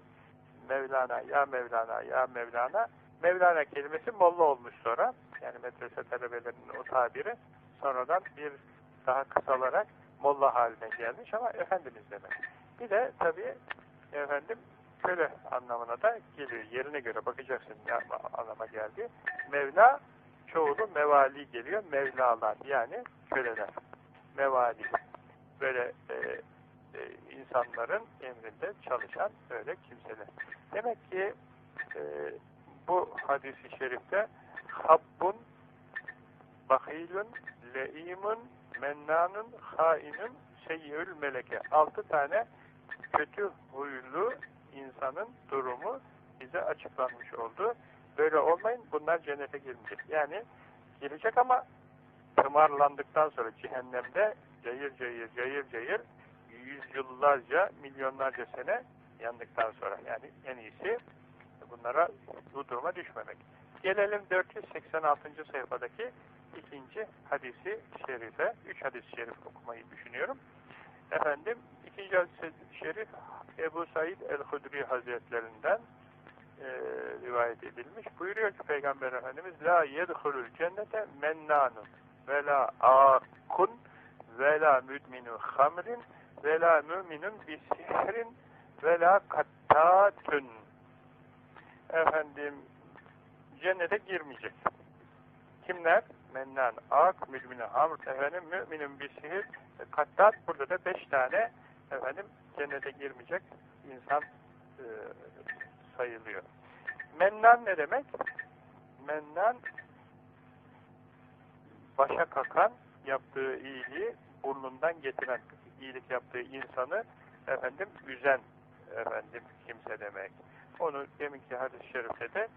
Mevlana, ya Mevlana, ya Mevlana. Mevlana kelimesi molla olmuş sonra. Yani medrese talebelerinin o tabiri sonradan bir daha kısalarak molla haline gelmiş ama Efendimiz demek. Bir de tabii efendim köle anlamına da geliyor. Yerine göre bakacaksın ne anlama geldi. Mevla çoğulu mevali geliyor. Mevlalar yani köleler. Mevali. Böyle e, e, insanların emrinde çalışan öyle kimseler. Demek ki e, bu hadisi şerifte habbun bahilun leimun mennanun hainun seyyül meleke. Altı tane kötü huylu insanın durumu bize açıklanmış oldu. Böyle olmayın bunlar cennete girmeyecek. Yani girecek ama tımarlandıktan sonra cehennemde cayır cayır cayır cayır yüzyıllarca milyonlarca sene yandıktan sonra yani en iyisi bunlara bu duruma düşmemek. Gelelim 486. sayfadaki ikinci hadisi şerife. Üç hadis-i şerif okumayı düşünüyorum. Efendim hadis-i şerif Ebu Said el-Hudri Hazretlerinden e, rivayet edilmiş. Buyuruyor ki Peygamber Efendimiz La yedhulul cennete mennanun ve la akun ve la müdminu hamrin ve la müminun bisihrin ve la kattatun efendim cennete girmeyecek. Kimler? Mennan, ak, müdminu hamr, efendim müminin bisihir, kattat burada da beş tane efendim cennete girmeyecek insan e, sayılıyor. Mennan ne demek? Mennan başa kakan yaptığı iyiliği burnundan getiren iyilik yaptığı insanı efendim üzen efendim kimse demek. Onu deminki hadis-i şerifte de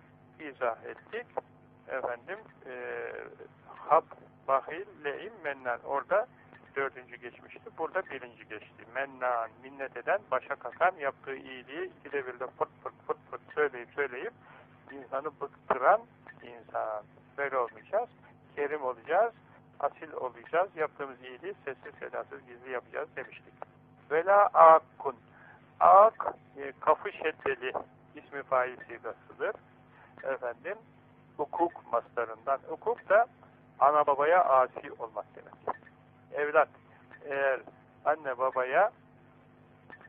izah ettik. Efendim e, hab, bahil, le'im, mennan. Orada dördüncü geçmişti. Burada birinci geçti. Mennan, minnet eden, başa kakan, yaptığı iyiliği ikide bir de fırt fırt fırt fırt söyleyip söyleyip insanı bıktıran insan. Böyle olmayacağız. Kerim olacağız. Asil olacağız. Yaptığımız iyiliği sessiz sedasız gizli yapacağız demiştik. Vela akkun. Ak, e, kafı şeddeli ismi fail sigasıdır. Efendim, hukuk maslarından. Hukuk da ana babaya asi olmak demek. Evlat, eğer anne babaya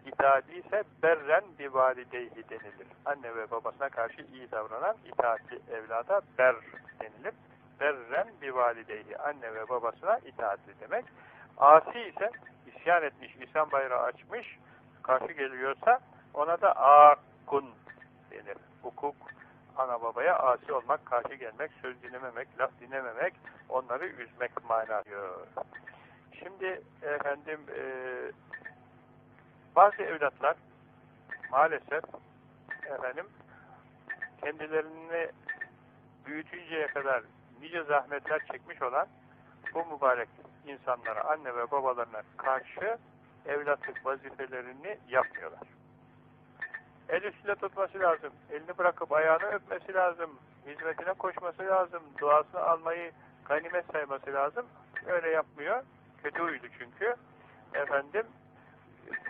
itaati ise berren bir valideyhi denilir. Anne ve babasına karşı iyi davranan itaatli evlada ber denilir. Berren bir valideyhi. Anne ve babasına itaatli demek. Asi ise isyan etmiş, isyan bayrağı açmış, karşı geliyorsa ona da akun denir. Hukuk, ana babaya asi olmak, karşı gelmek, söz dinlememek, laf dinlememek, onları üzmek manalıyor. Şimdi efendim e, bazı evlatlar maalesef efendim kendilerini büyütünceye kadar nice zahmetler çekmiş olan bu mübarek insanlara, anne ve babalarına karşı evlatlık vazifelerini yapmıyorlar. El üstünde tutması lazım. Elini bırakıp ayağını öpmesi lazım. Hizmetine koşması lazım. Duasını almayı ganimet sayması lazım. Öyle yapmıyor. Kötü huylu çünkü. Efendim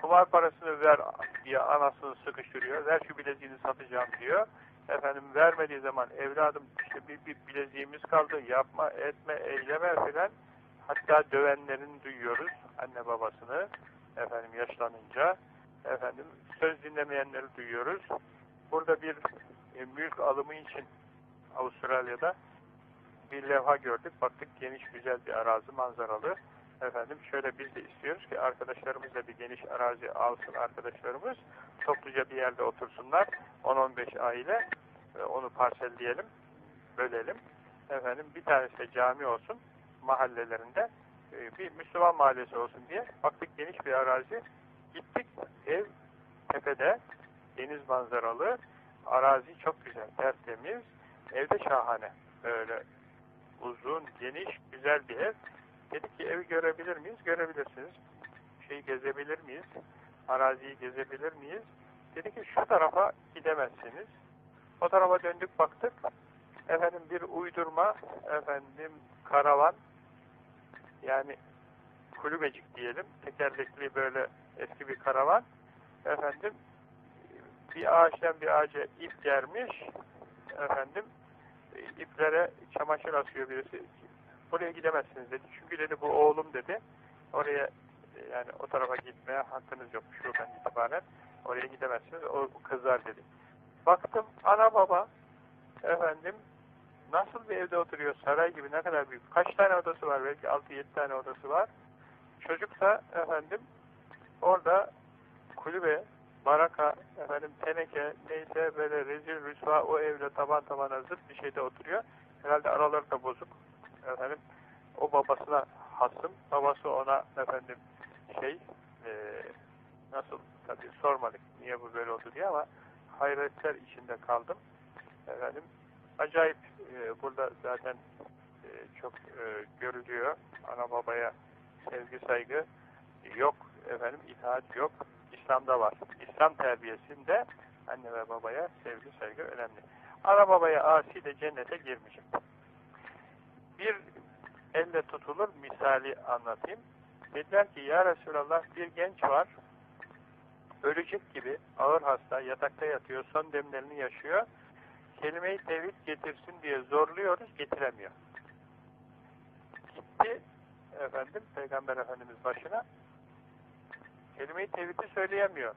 kumar parasını ver diye anasını sıkıştırıyor. Ver şu bileziğini satacağım diyor. Efendim vermediği zaman evladım işte bir, bir bileziğimiz kaldı. Yapma, etme, eyleme filan. Hatta dövenlerini duyuyoruz. Anne babasını. Efendim yaşlanınca. Efendim söz dinlemeyenleri duyuyoruz. Burada bir e, mülk alımı için Avustralya'da bir levha gördük. Baktık geniş güzel bir arazi manzaralı. Efendim şöyle biz de istiyoruz ki arkadaşlarımız da bir geniş arazi alsın arkadaşlarımız. Topluca bir yerde otursunlar. 10-15 aile e, onu parselleyelim, bölelim. Efendim bir tanesi de cami olsun mahallelerinde e, bir Müslüman mahallesi olsun diye baktık geniş bir arazi. Gittik ev tepede deniz manzaralı arazi çok güzel tertemiz evde şahane böyle uzun geniş güzel bir ev dedik ki evi görebilir miyiz? Görebilirsiniz. Şeyi gezebilir miyiz? Araziyi gezebilir miyiz? Dedi ki şu tarafa gidemezsiniz. O tarafa döndük baktık. Efendim bir uydurma efendim karavan yani kulübecik diyelim tekerlekli böyle eski bir karavan. Efendim bir ağaçtan bir ağaca ip germiş. Efendim iplere çamaşır asıyor birisi buraya gidemezsiniz dedi. Çünkü dedi bu oğlum dedi. Oraya yani o tarafa gitmeye hakkınız yok şuradan itibaren. Oraya gidemezsiniz. O kızar dedi. Baktım ana baba efendim nasıl bir evde oturuyor? Saray gibi ne kadar büyük? Kaç tane odası var? Belki 6-7 tane odası var. Çocuk da efendim orada kulübe, baraka, efendim teneke, neyse böyle rezil rüsva o evle taban tabana zıt bir şeyde oturuyor. Herhalde araları da bozuk. Efendim o babasına hasım. Babası ona efendim şey e, nasıl tabii sormadık niye bu böyle oldu diye ama hayretler içinde kaldım. Efendim acayip e, burada zaten e, çok e, görülüyor. Ana babaya sevgi saygı yok efendim itaat yok. İslam'da var. İslam terbiyesinde anne ve babaya sevgi saygı önemli. Ana babaya asi de cennete girmeyecek. Bir elle tutulur misali anlatayım. Dediler ki ya Resulallah bir genç var ölecek gibi ağır hasta yatakta yatıyor son demlerini yaşıyor kelime-i tevhid getirsin diye zorluyoruz getiremiyor. Gitti efendim Peygamber Efendimiz başına kelime-i tevhidi söyleyemiyor.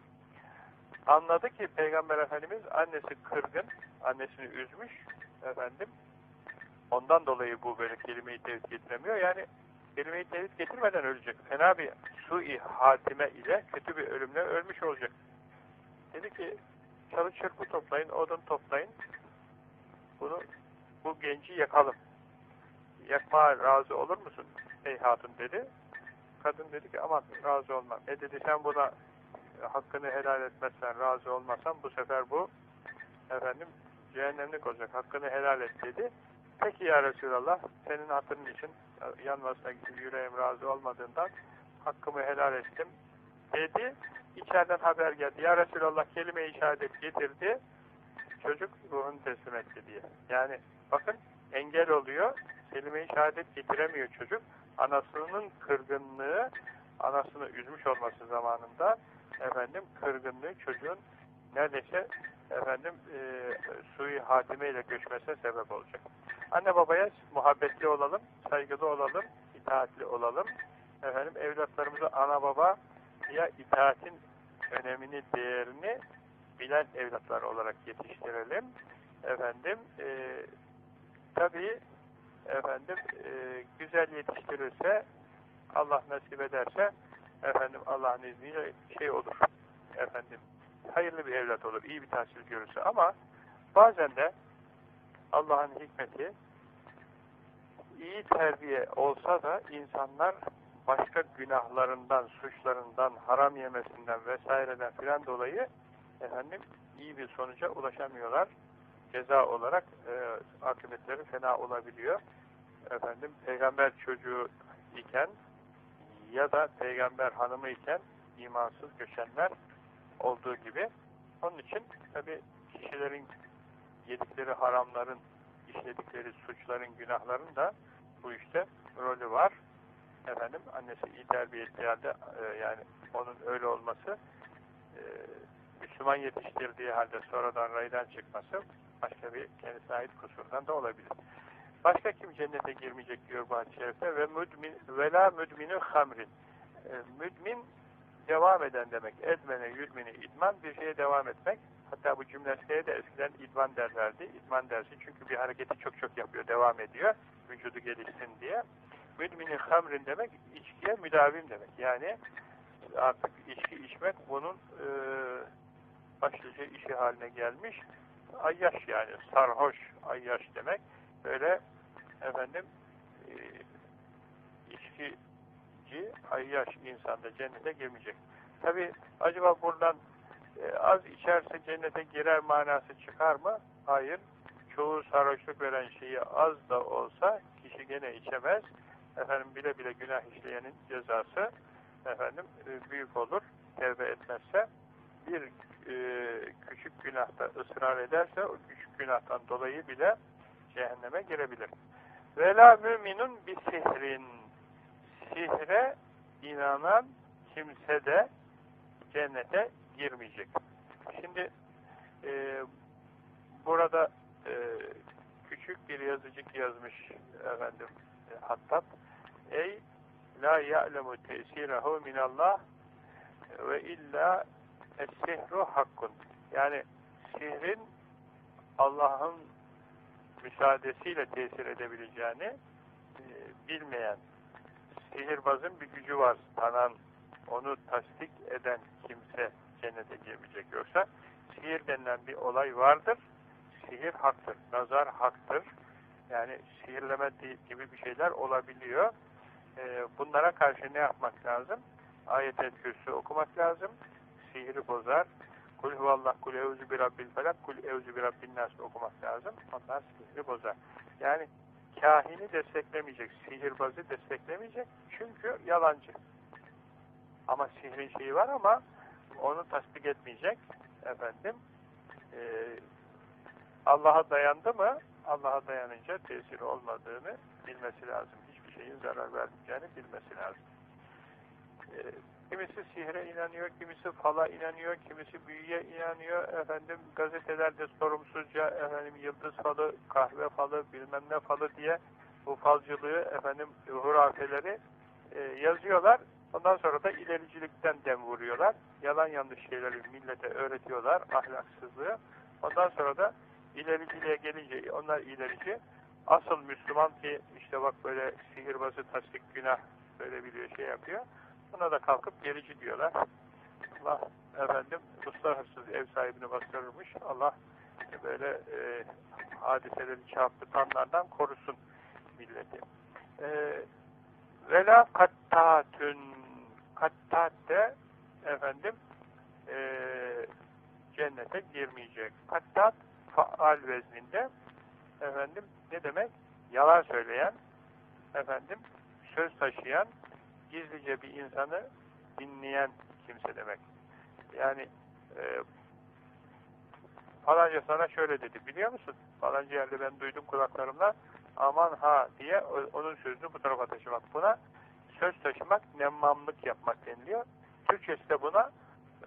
Anladı ki Peygamber Efendimiz annesi kırgın, annesini üzmüş efendim. Ondan dolayı bu böyle kelime-i tevhid getiremiyor. Yani kelime-i tevhid getirmeden ölecek. Fena bir sui hatime ile kötü bir ölümle ölmüş olacak. Dedi ki çalı çırpı toplayın, odun toplayın. Bunu bu genci yakalım. Yakma razı olur musun? Ey hatun dedi. Kadın dedi ki aman razı olmam. E dedi sen buna hakkını helal etmezsen razı olmasan bu sefer bu efendim cehennemlik olacak. Hakkını helal et dedi. Peki ya Resulallah senin hatırın için yanmasına yüreğim razı olmadığından hakkımı helal ettim dedi. İçeriden haber geldi. Ya Resulallah kelime-i şehadet getirdi. Çocuk ruhunu teslim etti diye. Yani bakın engel oluyor. Kelime-i şehadet getiremiyor çocuk. Anasının kırgınlığı, anasını üzmüş olması zamanında efendim kırgınlığı çocuğun neredeyse efendim e, suyu hatimeyle göçmesine sebep olacak. Anne babaya muhabbetli olalım, saygılı olalım, itaatli olalım. Efendim evlatlarımızı ana baba ya itaatin önemini, değerini bilen evlatlar olarak yetiştirelim. Efendim e, tabii efendim e, güzel yetiştirirse Allah nasip ederse efendim Allah'ın izniyle şey olur. Efendim hayırlı bir evlat olur, iyi bir tahsil görürse ama bazen de Allah'ın hikmeti iyi terbiye olsa da insanlar başka günahlarından, suçlarından, haram yemesinden vesaireden filan dolayı efendim iyi bir sonuca ulaşamıyorlar. Ceza olarak e, akıbetleri fena olabiliyor. Efendim peygamber çocuğu iken ya da peygamber hanımı iken imansız göçenler olduğu gibi. Onun için tabi kişilerin yedikleri haramların, işledikleri suçların, günahların da bu işte rolü var. Efendim annesi iyi terbiye ettiği halde e, yani onun öyle olması e, Müslüman yetiştirdiği halde sonradan raydan çıkması başka bir kendisine ait kusurdan da olabilir. Başka kim cennete girmeyecek diyor bu şerifte ve müdmin ve la müdminu hamrin. E, müdmin devam eden demek. Edmene, yudmini, idman bir şeye devam etmek. Hatta bu cümlesine de eskiden idman derlerdi. İdman dersi çünkü bir hareketi çok çok yapıyor, devam ediyor. Vücudu gelişsin diye. Müdmini hamrin demek içkiye müdavim demek. Yani artık içki içmek bunun e, başlıca işi haline gelmiş. Ayyaş yani sarhoş ayyaş demek. Böyle efendim e, içkici ayyaş insanda cennete girmeyecek. Tabi acaba buradan e, az içerse cennete girer manası çıkar mı? Hayır. Çoğu sarhoşluk veren şeyi az da olsa kişi gene içemez. Efendim bile bile günah işleyenin cezası efendim e, büyük olur. Tevbe etmezse bir e, küçük günahta ısrar ederse o küçük günahtan dolayı bile cehenneme girebilir. Vela müminun bir sihrin sihre inanan kimse de cennete girmeyecek. Şimdi e, burada e, küçük bir yazıcık yazmış efendim e, Hattab. Ey la ya'lemu tesirahu minallah ve illa es-sihru hakkun. Yani sihrin Allah'ın müsaadesiyle tesir edebileceğini e, bilmeyen sihirbazın bir gücü var. Tanan, onu tasdik eden kimse cennete girmeyecek. Yoksa sihir denilen bir olay vardır. Sihir haktır. Nazar haktır. Yani sihirleme gibi bir şeyler olabiliyor. E, bunlara karşı ne yapmak lazım? Ayet-el kürsü okumak lazım. Sihri bozar. Kul huvallah kul evzu bi rabbil felak kul evzu bi rabbin nas okumak lazım. Onlar sihri bozar. Yani kahini desteklemeyecek, sihirbazı desteklemeyecek. Çünkü yalancı. Ama sihrin şeyi var ama onu tasdik etmeyecek. Efendim e, Allah'a dayandı mı Allah'a dayanınca tesir olmadığını bilmesi lazım. Hiçbir şeyin zarar vermeyeceğini bilmesi lazım. E, kimisi sihre inanıyor, kimisi fala inanıyor, kimisi büyüye inanıyor. Efendim gazetelerde sorumsuzca efendim yıldız falı, kahve falı, bilmem ne falı diye bu falcılığı efendim hurafeleri e, yazıyorlar. Ondan sonra da ilericilikten dem vuruyorlar. Yalan yanlış şeyleri millete öğretiyorlar, ahlaksızlığı. Ondan sonra da ilericiliğe gelince onlar ilerici. Asıl Müslüman ki işte bak böyle sihirbazı tasdik günah böyle biliyor şey yapıyor. Buna da kalkıp gerici diyorlar. Allah efendim usta ev sahibini bastırırmış. Allah böyle e, hadiseleri çarpıtanlardan korusun milleti. E, Vela kattatün kattat de efendim e, cennete girmeyecek. Kattat faal vezninde efendim ne demek? Yalan söyleyen efendim söz taşıyan gizlice bir insanı dinleyen kimse demek. Yani e, falanca sana şöyle dedi biliyor musun? Falanca yerde ben duydum kulaklarımla aman ha diye onun sözünü bu tarafa taşımak. Buna söz taşımak, nemmamlık yapmak deniliyor. Türkçesi de buna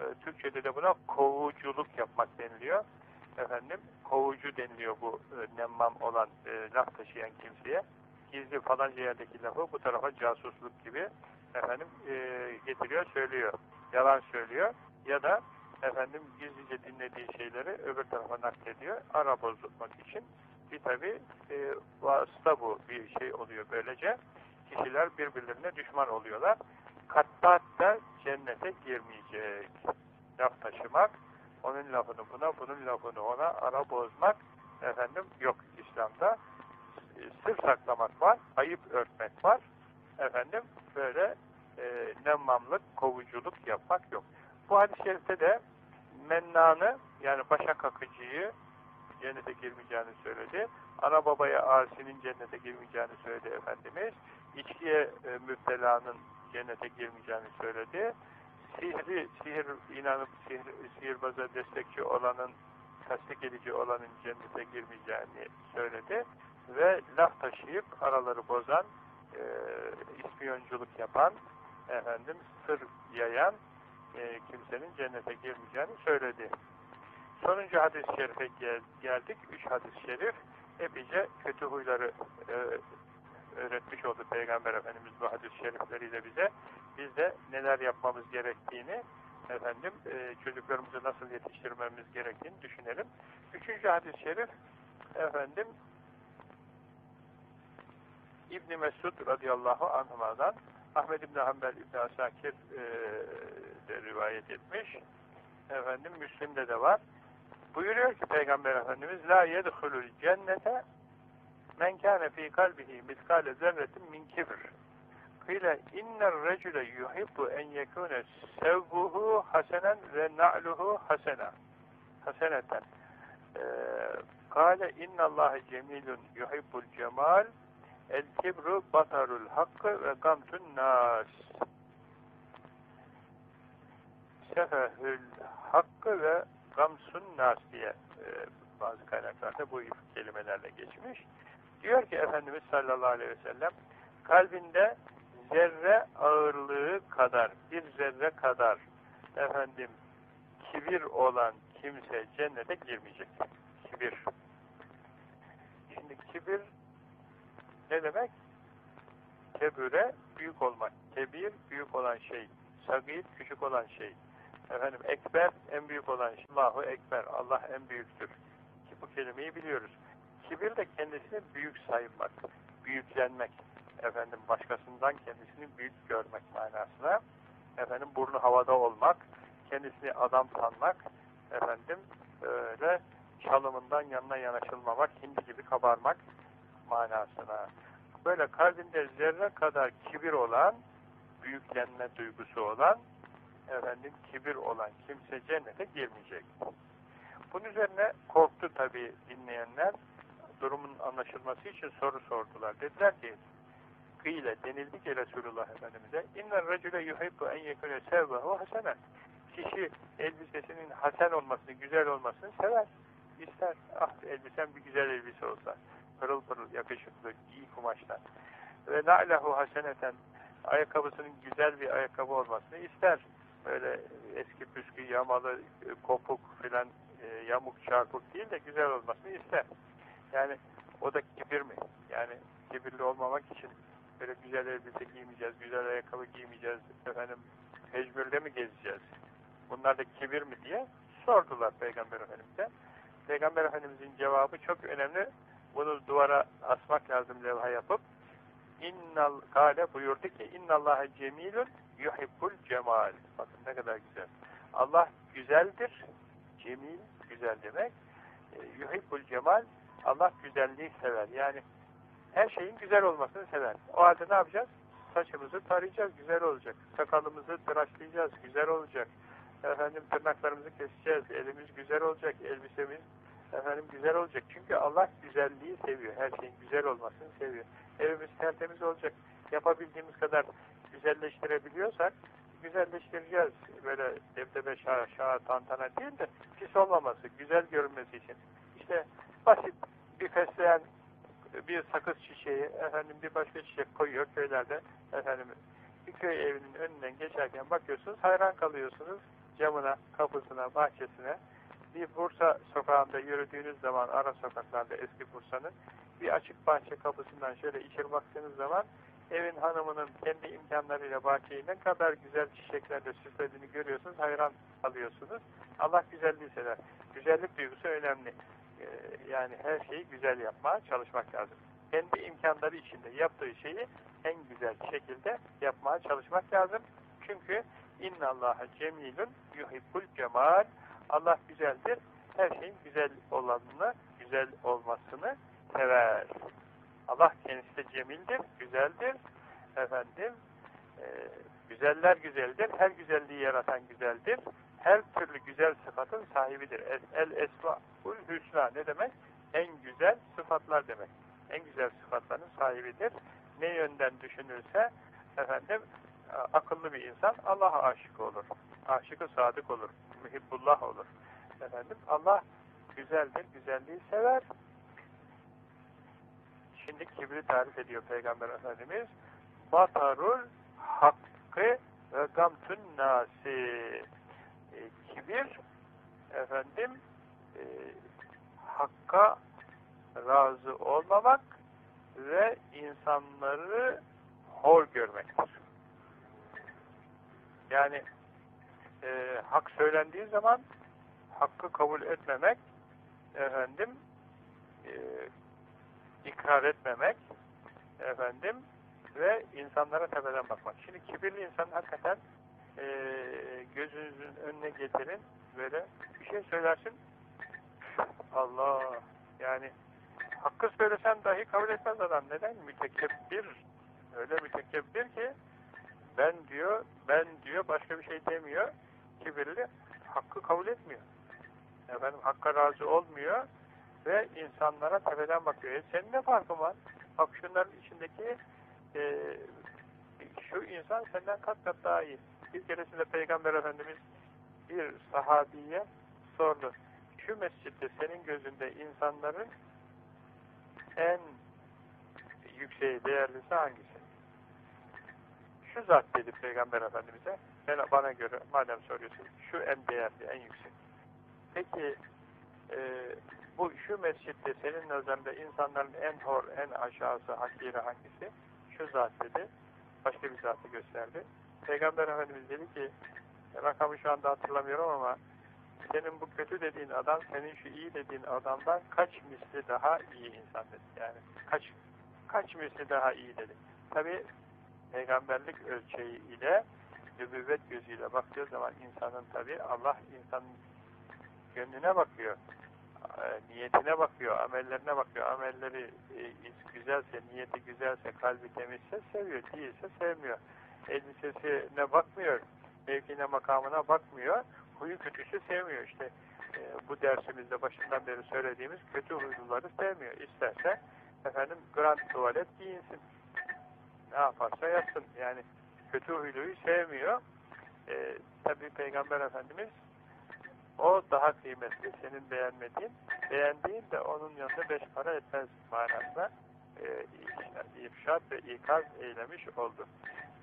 e, Türkçede de buna kovuculuk yapmak deniliyor. Efendim kovucu deniliyor bu e, nemmam olan e, laf taşıyan kimseye. Gizli falanca yerdeki lafı bu tarafa casusluk gibi efendim e, getiriyor, söylüyor. Yalan söylüyor ya da efendim gizlice dinlediği şeyleri öbür tarafa naklediyor. Ara bozulmak için bir tabi e, vasıta bu bir şey oluyor böylece. Kişiler birbirlerine düşman oluyorlar. Kattat da cennete girmeyecek. Laf taşımak, onun lafını buna, bunun lafını ona ara bozmak efendim yok İslam'da. E, sır saklamak var, ayıp örtmek var. Efendim böyle e, nemmamlık, kovuculuk yapmak yok. Bu hadis-i şerifte de mennanı yani başa kakıcıyı cennete girmeyeceğini söyledi. Ana babaya asinin cennete girmeyeceğini söyledi Efendimiz. İçkiye e, müptelanın cennete girmeyeceğini söyledi. Sihri, sihir inanıp sihir, sihirbaza destekçi olanın, tasdik edici olanın cennete girmeyeceğini söyledi. Ve laf taşıyıp araları bozan, e, ispiyonculuk yapan, efendim sır yayan e, kimsenin cennete girmeyeceğini söyledi. Sonuncu hadis-i şerife gel, geldik. Üç hadis-i şerif epeyce kötü huyları e, öğretmiş oldu Peygamber Efendimiz bu hadis-i şerifleriyle bize. Biz de neler yapmamız gerektiğini efendim e, çocuklarımızı nasıl yetiştirmemiz gerektiğini düşünelim. Üçüncü hadis-i şerif efendim İbn Mesud radıyallahu anhuma'dan Ahmed İbn Hanbel İbn Asakir e, de rivayet etmiş. Efendim Müslim'de de var. Buyuruyor ki Peygamber Efendimiz La yedhulul cennete men kâne fî kalbihi miskâle zerretin min kibr. Kıyle inner recule yuhibbu en yekûne sevbuhu hasenen ve na'luhu hasena. Haseneten. Kâle innallâhe cemilun yuhibbul cemal el kibru batarul hakkı ve gamtun nas. Sefehül hakkı ve gamsun nas diye e, bazı kaynaklarda bu kelimelerle geçmiş. Diyor ki Efendimiz sallallahu aleyhi ve sellem kalbinde zerre ağırlığı kadar, bir zerre kadar efendim kibir olan kimse cennete girmeyecek. Kibir. Şimdi kibir ne demek? Kebüre büyük olmak. Kebir büyük olan şey. Sagir küçük olan şey. Efendim ekber en büyük olan şey. Allahu ekber. Allah en büyüktür. Ki bu kelimeyi biliyoruz. Kibir de kendisini büyük saymak, büyüklenmek. Efendim başkasından kendisini büyük görmek manasına. Efendim burnu havada olmak, kendisini adam sanmak. Efendim öyle çalımından yanına yanaşılmamak, hindi gibi kabarmak manasına. Böyle kalbinde zerre kadar kibir olan, büyüklenme duygusu olan, efendim kibir olan kimse cennete girmeyecek. Bunun üzerine korktu tabi dinleyenler. Durumun anlaşılması için soru sordular. Dediler ki, kıyle denildi ki Resulullah Efendimiz'e inner recüle yuhibbu en yekune sevvehu hasene kişi elbisesinin hasen olmasını, güzel olmasını sever, ister. Ah elbisen bir güzel elbise olsa pırıl pırıl yakışıklı, iyi kumaştan. Ve na'lehu haseneten ayakkabısının güzel bir ayakkabı olmasını ister. Böyle eski püskü, yamalı, kopuk filan, e, yamuk, çarpık değil de güzel olmasını ister. Yani o da kibir mi? Yani kibirli olmamak için böyle güzel elbise giymeyeceğiz, güzel ayakkabı giymeyeceğiz, efendim mecburda mi gezeceğiz? Bunlar da kibir mi diye sordular Peygamber Efendimiz'e. Peygamber Efendimiz'in cevabı çok önemli. Bunu duvara asmak lazım levha yapıp. İnnal kale buyurdu ki innallâhe cemilun yuhibbul cemal. Bakın ne kadar güzel. Allah güzeldir. Cemil güzel demek. E, yuhibbul cemal Allah güzelliği sever. Yani her şeyin güzel olmasını sever. O halde ne yapacağız? Saçımızı tarayacağız, güzel olacak. Sakalımızı tıraşlayacağız, güzel olacak. Efendim tırnaklarımızı keseceğiz, elimiz güzel olacak, elbisemiz efendim güzel olacak. Çünkü Allah güzelliği seviyor. Her şeyin güzel olmasını seviyor. Evimiz tertemiz olacak. Yapabildiğimiz kadar güzelleştirebiliyorsak güzelleştireceğiz. Böyle debdebe şaha, şaha tantana değil de pis olmaması, güzel görünmesi için. İşte basit bir fesleğen bir sakız çiçeği, efendim bir başka çiçek koyuyor köylerde. Efendim bir köy evinin önünden geçerken bakıyorsunuz, hayran kalıyorsunuz camına, kapısına, bahçesine. Bir Bursa sokağında yürüdüğünüz zaman, ara sokaklarda eski Bursa'nın, bir açık bahçe kapısından şöyle içeri baktığınız zaman, evin hanımının kendi imkanlarıyla bahçeyi ne kadar güzel çiçeklerle süslediğini görüyorsunuz, hayran kalıyorsunuz. Allah güzelliği sever. Güzellik duygusu önemli. Ee, yani her şeyi güzel yapmaya çalışmak lazım. Kendi imkanları içinde yaptığı şeyi en güzel şekilde yapmaya çalışmak lazım. Çünkü inna Allaha cemilun yuhibbul cemal. Allah güzeldir. Her şeyin güzel olanını, güzel olmasını sever. Allah kendisi de cemildir, güzeldir. Efendim, e, güzeller güzeldir. Her güzelliği yaratan güzeldir. Her türlü güzel sıfatın sahibidir. El, esmaul hüsna ne demek? En güzel sıfatlar demek. En güzel sıfatların sahibidir. Ne yönden düşünülse efendim akıllı bir insan Allah'a aşık olur. Aşıkı sadık olur. Mühibbullah olur. Efendim Allah güzeldir, güzelliği sever. Şimdi kibri tarif ediyor Peygamber Efendimiz. Batarul hakkı ve gamtun nasi. Kibir efendim e, hakka razı olmamak ve insanları hor görmektir. Yani e, hak söylendiği zaman hakkı kabul etmemek efendim e, ikrar etmemek efendim ve insanlara tepeden bakmak. Şimdi kibirli insan hakikaten e, gözünüzün önüne getirin böyle bir şey söylersin Allah yani hakkı söylesen dahi kabul etmez adam. Neden? Mütekebbir. Öyle mütekebbir ki ben diyor, ben diyor başka bir şey demiyor. Kibirli hakkı kabul etmiyor. Efendim hakka razı olmuyor ve insanlara tepeden bakıyor. E senin ne farkın var? Bak şunların içindeki e, şu insan senden kat kat daha iyi. Bir keresinde Peygamber Efendimiz bir sahabiye sordu. Şu mescitte senin gözünde insanların en yükseği, değerlisi hangisi? Şu zat dedi Peygamber Efendimiz'e. Bana göre madem soruyorsun şu en değerli, en yüksek. Peki e, bu şu mescitte senin nazarında insanların en hor, en aşağısı, hakiri hangisi? Şu zat dedi. Başka bir zatı gösterdi. Peygamber Efendimiz dedi ki rakamı şu anda hatırlamıyorum ama senin bu kötü dediğin adam, senin şu iyi dediğin adamdan kaç misli daha iyi insan dedi. Yani kaç kaç misli daha iyi dedi. Tabi peygamberlik ölçeği ile nübüvvet gözüyle baktığı zaman insanın tabi Allah insanın gönlüne bakıyor. E, niyetine bakıyor, amellerine bakıyor. Amelleri e, güzelse, niyeti güzelse, kalbi temizse seviyor, değilse sevmiyor. Elbisesine bakmıyor, mevkine, makamına bakmıyor huyu kötüsü sevmiyor işte. E, bu dersimizde başından beri söylediğimiz kötü huyluları sevmiyor. İsterse efendim grand tuvalet giyinsin. Ne yaparsa yapsın. Yani kötü huyluyu sevmiyor. E, Tabi Peygamber Efendimiz o daha kıymetli. Senin beğenmediğin, beğendiğin de onun yanında beş para etmez manasında e, ifşat ve ikaz eylemiş oldu.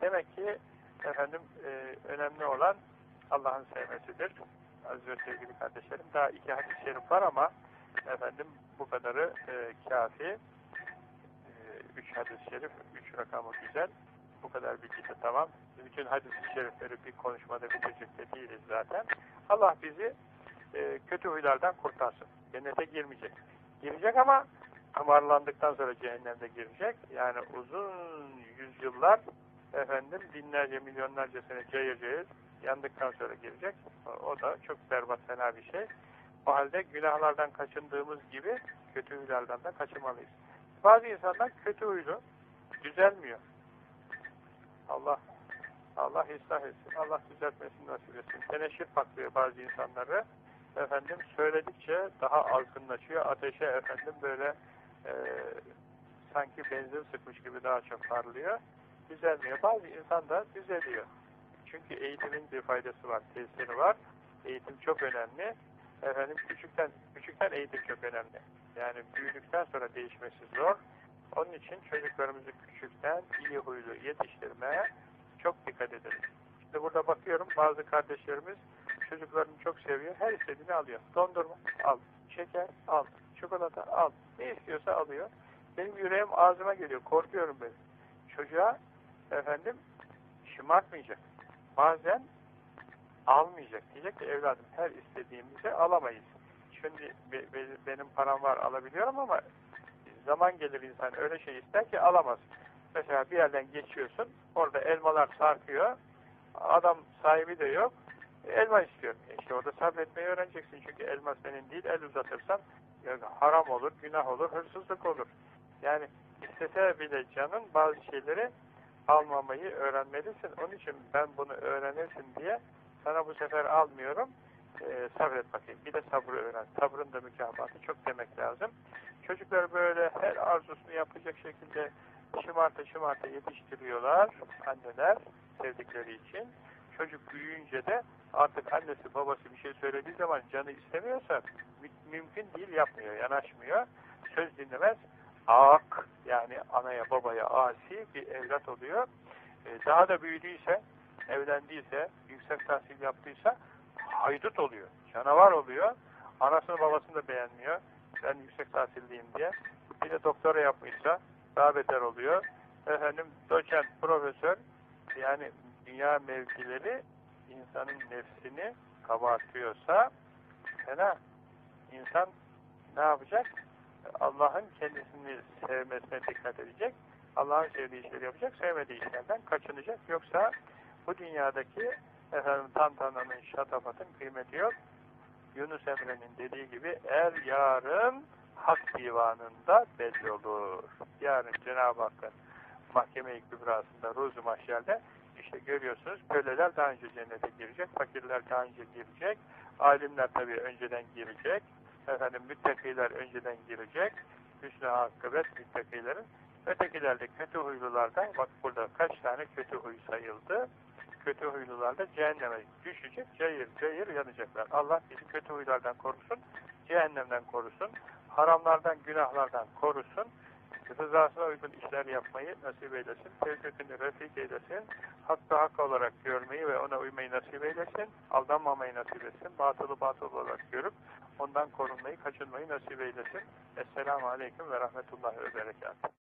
Demek ki efendim e, önemli olan Allah'ın sevmesidir. Aziz ve sevgili kardeşlerim. Daha iki hadis-i şerif var ama efendim bu kadarı e, kafi. E, üç hadis-i şerif, üç rakamı güzel. Bu kadar bilgi de tamam. Bütün hadis-i şerifleri bir konuşmada bitirecek de değiliz zaten. Allah bizi e, kötü huylardan kurtarsın. Cennete girmeyecek. Girecek ama amarlandıktan sonra cehennemde girecek. Yani uzun yüzyıllar efendim binlerce milyonlarca sene cayır yandıktan sonra girecek. O da çok berbat fena bir şey. O halde günahlardan kaçındığımız gibi kötü huylardan da kaçınmalıyız. Bazı insanlar kötü huylu, düzelmiyor. Allah Allah ıslah etsin, Allah düzeltmesini nasip etsin. Teneşir patlıyor bazı insanları. Efendim söyledikçe daha azgınlaşıyor. Ateşe efendim böyle e, sanki benzin sıkmış gibi daha çok parlıyor. Düzelmiyor. Bazı insan da düzeliyor. Çünkü eğitimin bir faydası var, tesiri var. Eğitim çok önemli. Efendim küçükten küçükten eğitim çok önemli. Yani büyüdükten sonra değişmesi zor. Onun için çocuklarımızı küçükten iyi huylu yetiştirmeye çok dikkat edelim. Şimdi burada bakıyorum bazı kardeşlerimiz çocuklarını çok seviyor. Her istediğini alıyor. Dondurma al. Şeker al. Çikolata al. Ne istiyorsa alıyor. Benim yüreğim ağzıma geliyor. Korkuyorum ben. Çocuğa efendim şımartmayacak. Bazen almayacak. Diyecek ki evladım her istediğimizi alamayız. Şimdi be- be- benim param var alabiliyorum ama zaman gelir insan öyle şey ister ki alamaz. Mesela bir yerden geçiyorsun, orada elmalar sarkıyor, adam sahibi de yok, elma istiyor. E İşte orada sabretmeyi öğreneceksin çünkü elma senin değil, el uzatırsan ya haram olur, günah olur, hırsızlık olur. Yani istese bile canın bazı şeyleri almamayı öğrenmelisin. Onun için ben bunu öğrenirsin diye sana bu sefer almıyorum. Ee, sabret bakayım. Bir de sabrı öğren. Sabrın da mükafatı çok demek lazım. Çocukları böyle her arzusunu yapacak şekilde şımarta şımarta yetiştiriyorlar anneler sevdikleri için. Çocuk büyüyünce de artık annesi babası bir şey söylediği zaman canı istemiyorsa mü mümkün değil yapmıyor, yanaşmıyor. Söz dinlemez. Ak yani anaya babaya asi bir evlat oluyor. Ee, daha da büyüdüyse, evlendiyse, yüksek tahsil yaptıysa haydut oluyor. Canavar oluyor. Anasını babasını da beğenmiyor. Ben yüksek tahsilliyim diye. Bir de doktora yapmışsa daha beter oluyor. Efendim doçent, profesör yani dünya mevkileri insanın nefsini kabartıyorsa fena. İnsan ne yapacak? Allah'ın kendisini sevmesine dikkat edecek. Allah'ın sevdiği işleri yapacak, sevmediği işlerden kaçınacak. Yoksa bu dünyadaki efendim tantananın, şatafatın kıymeti yok. Yunus Emre'nin dediği gibi er yarın hak divanında belli olur. Yarın Cenab-ı Hakk'ın mahkeme-i kübrasında, ruzu mahşerde işte görüyorsunuz köleler daha önce cennete girecek, fakirler daha önce girecek, alimler tabii önceden girecek, efendim müttakiler önceden girecek, hüsnü akıbet müttakilerin, ötekilerde kötü huylularda, bak burada kaç tane kötü huy sayıldı, kötü huylular da cehenneme düşecek, cayır cayır yanacaklar. Allah bizi kötü huylardan korusun, cehennemden korusun, haramlardan, günahlardan korusun, rızasına uygun işler yapmayı nasip eylesin, tevfikini refik eylesin, hakkı hak olarak görmeyi ve ona uymayı nasip eylesin, aldanmamayı nasip etsin, batılı batıl olarak görüp ondan korunmayı, kaçınmayı nasip eylesin. Esselamu Aleyküm ve Rahmetullahi ve Berekatuhu.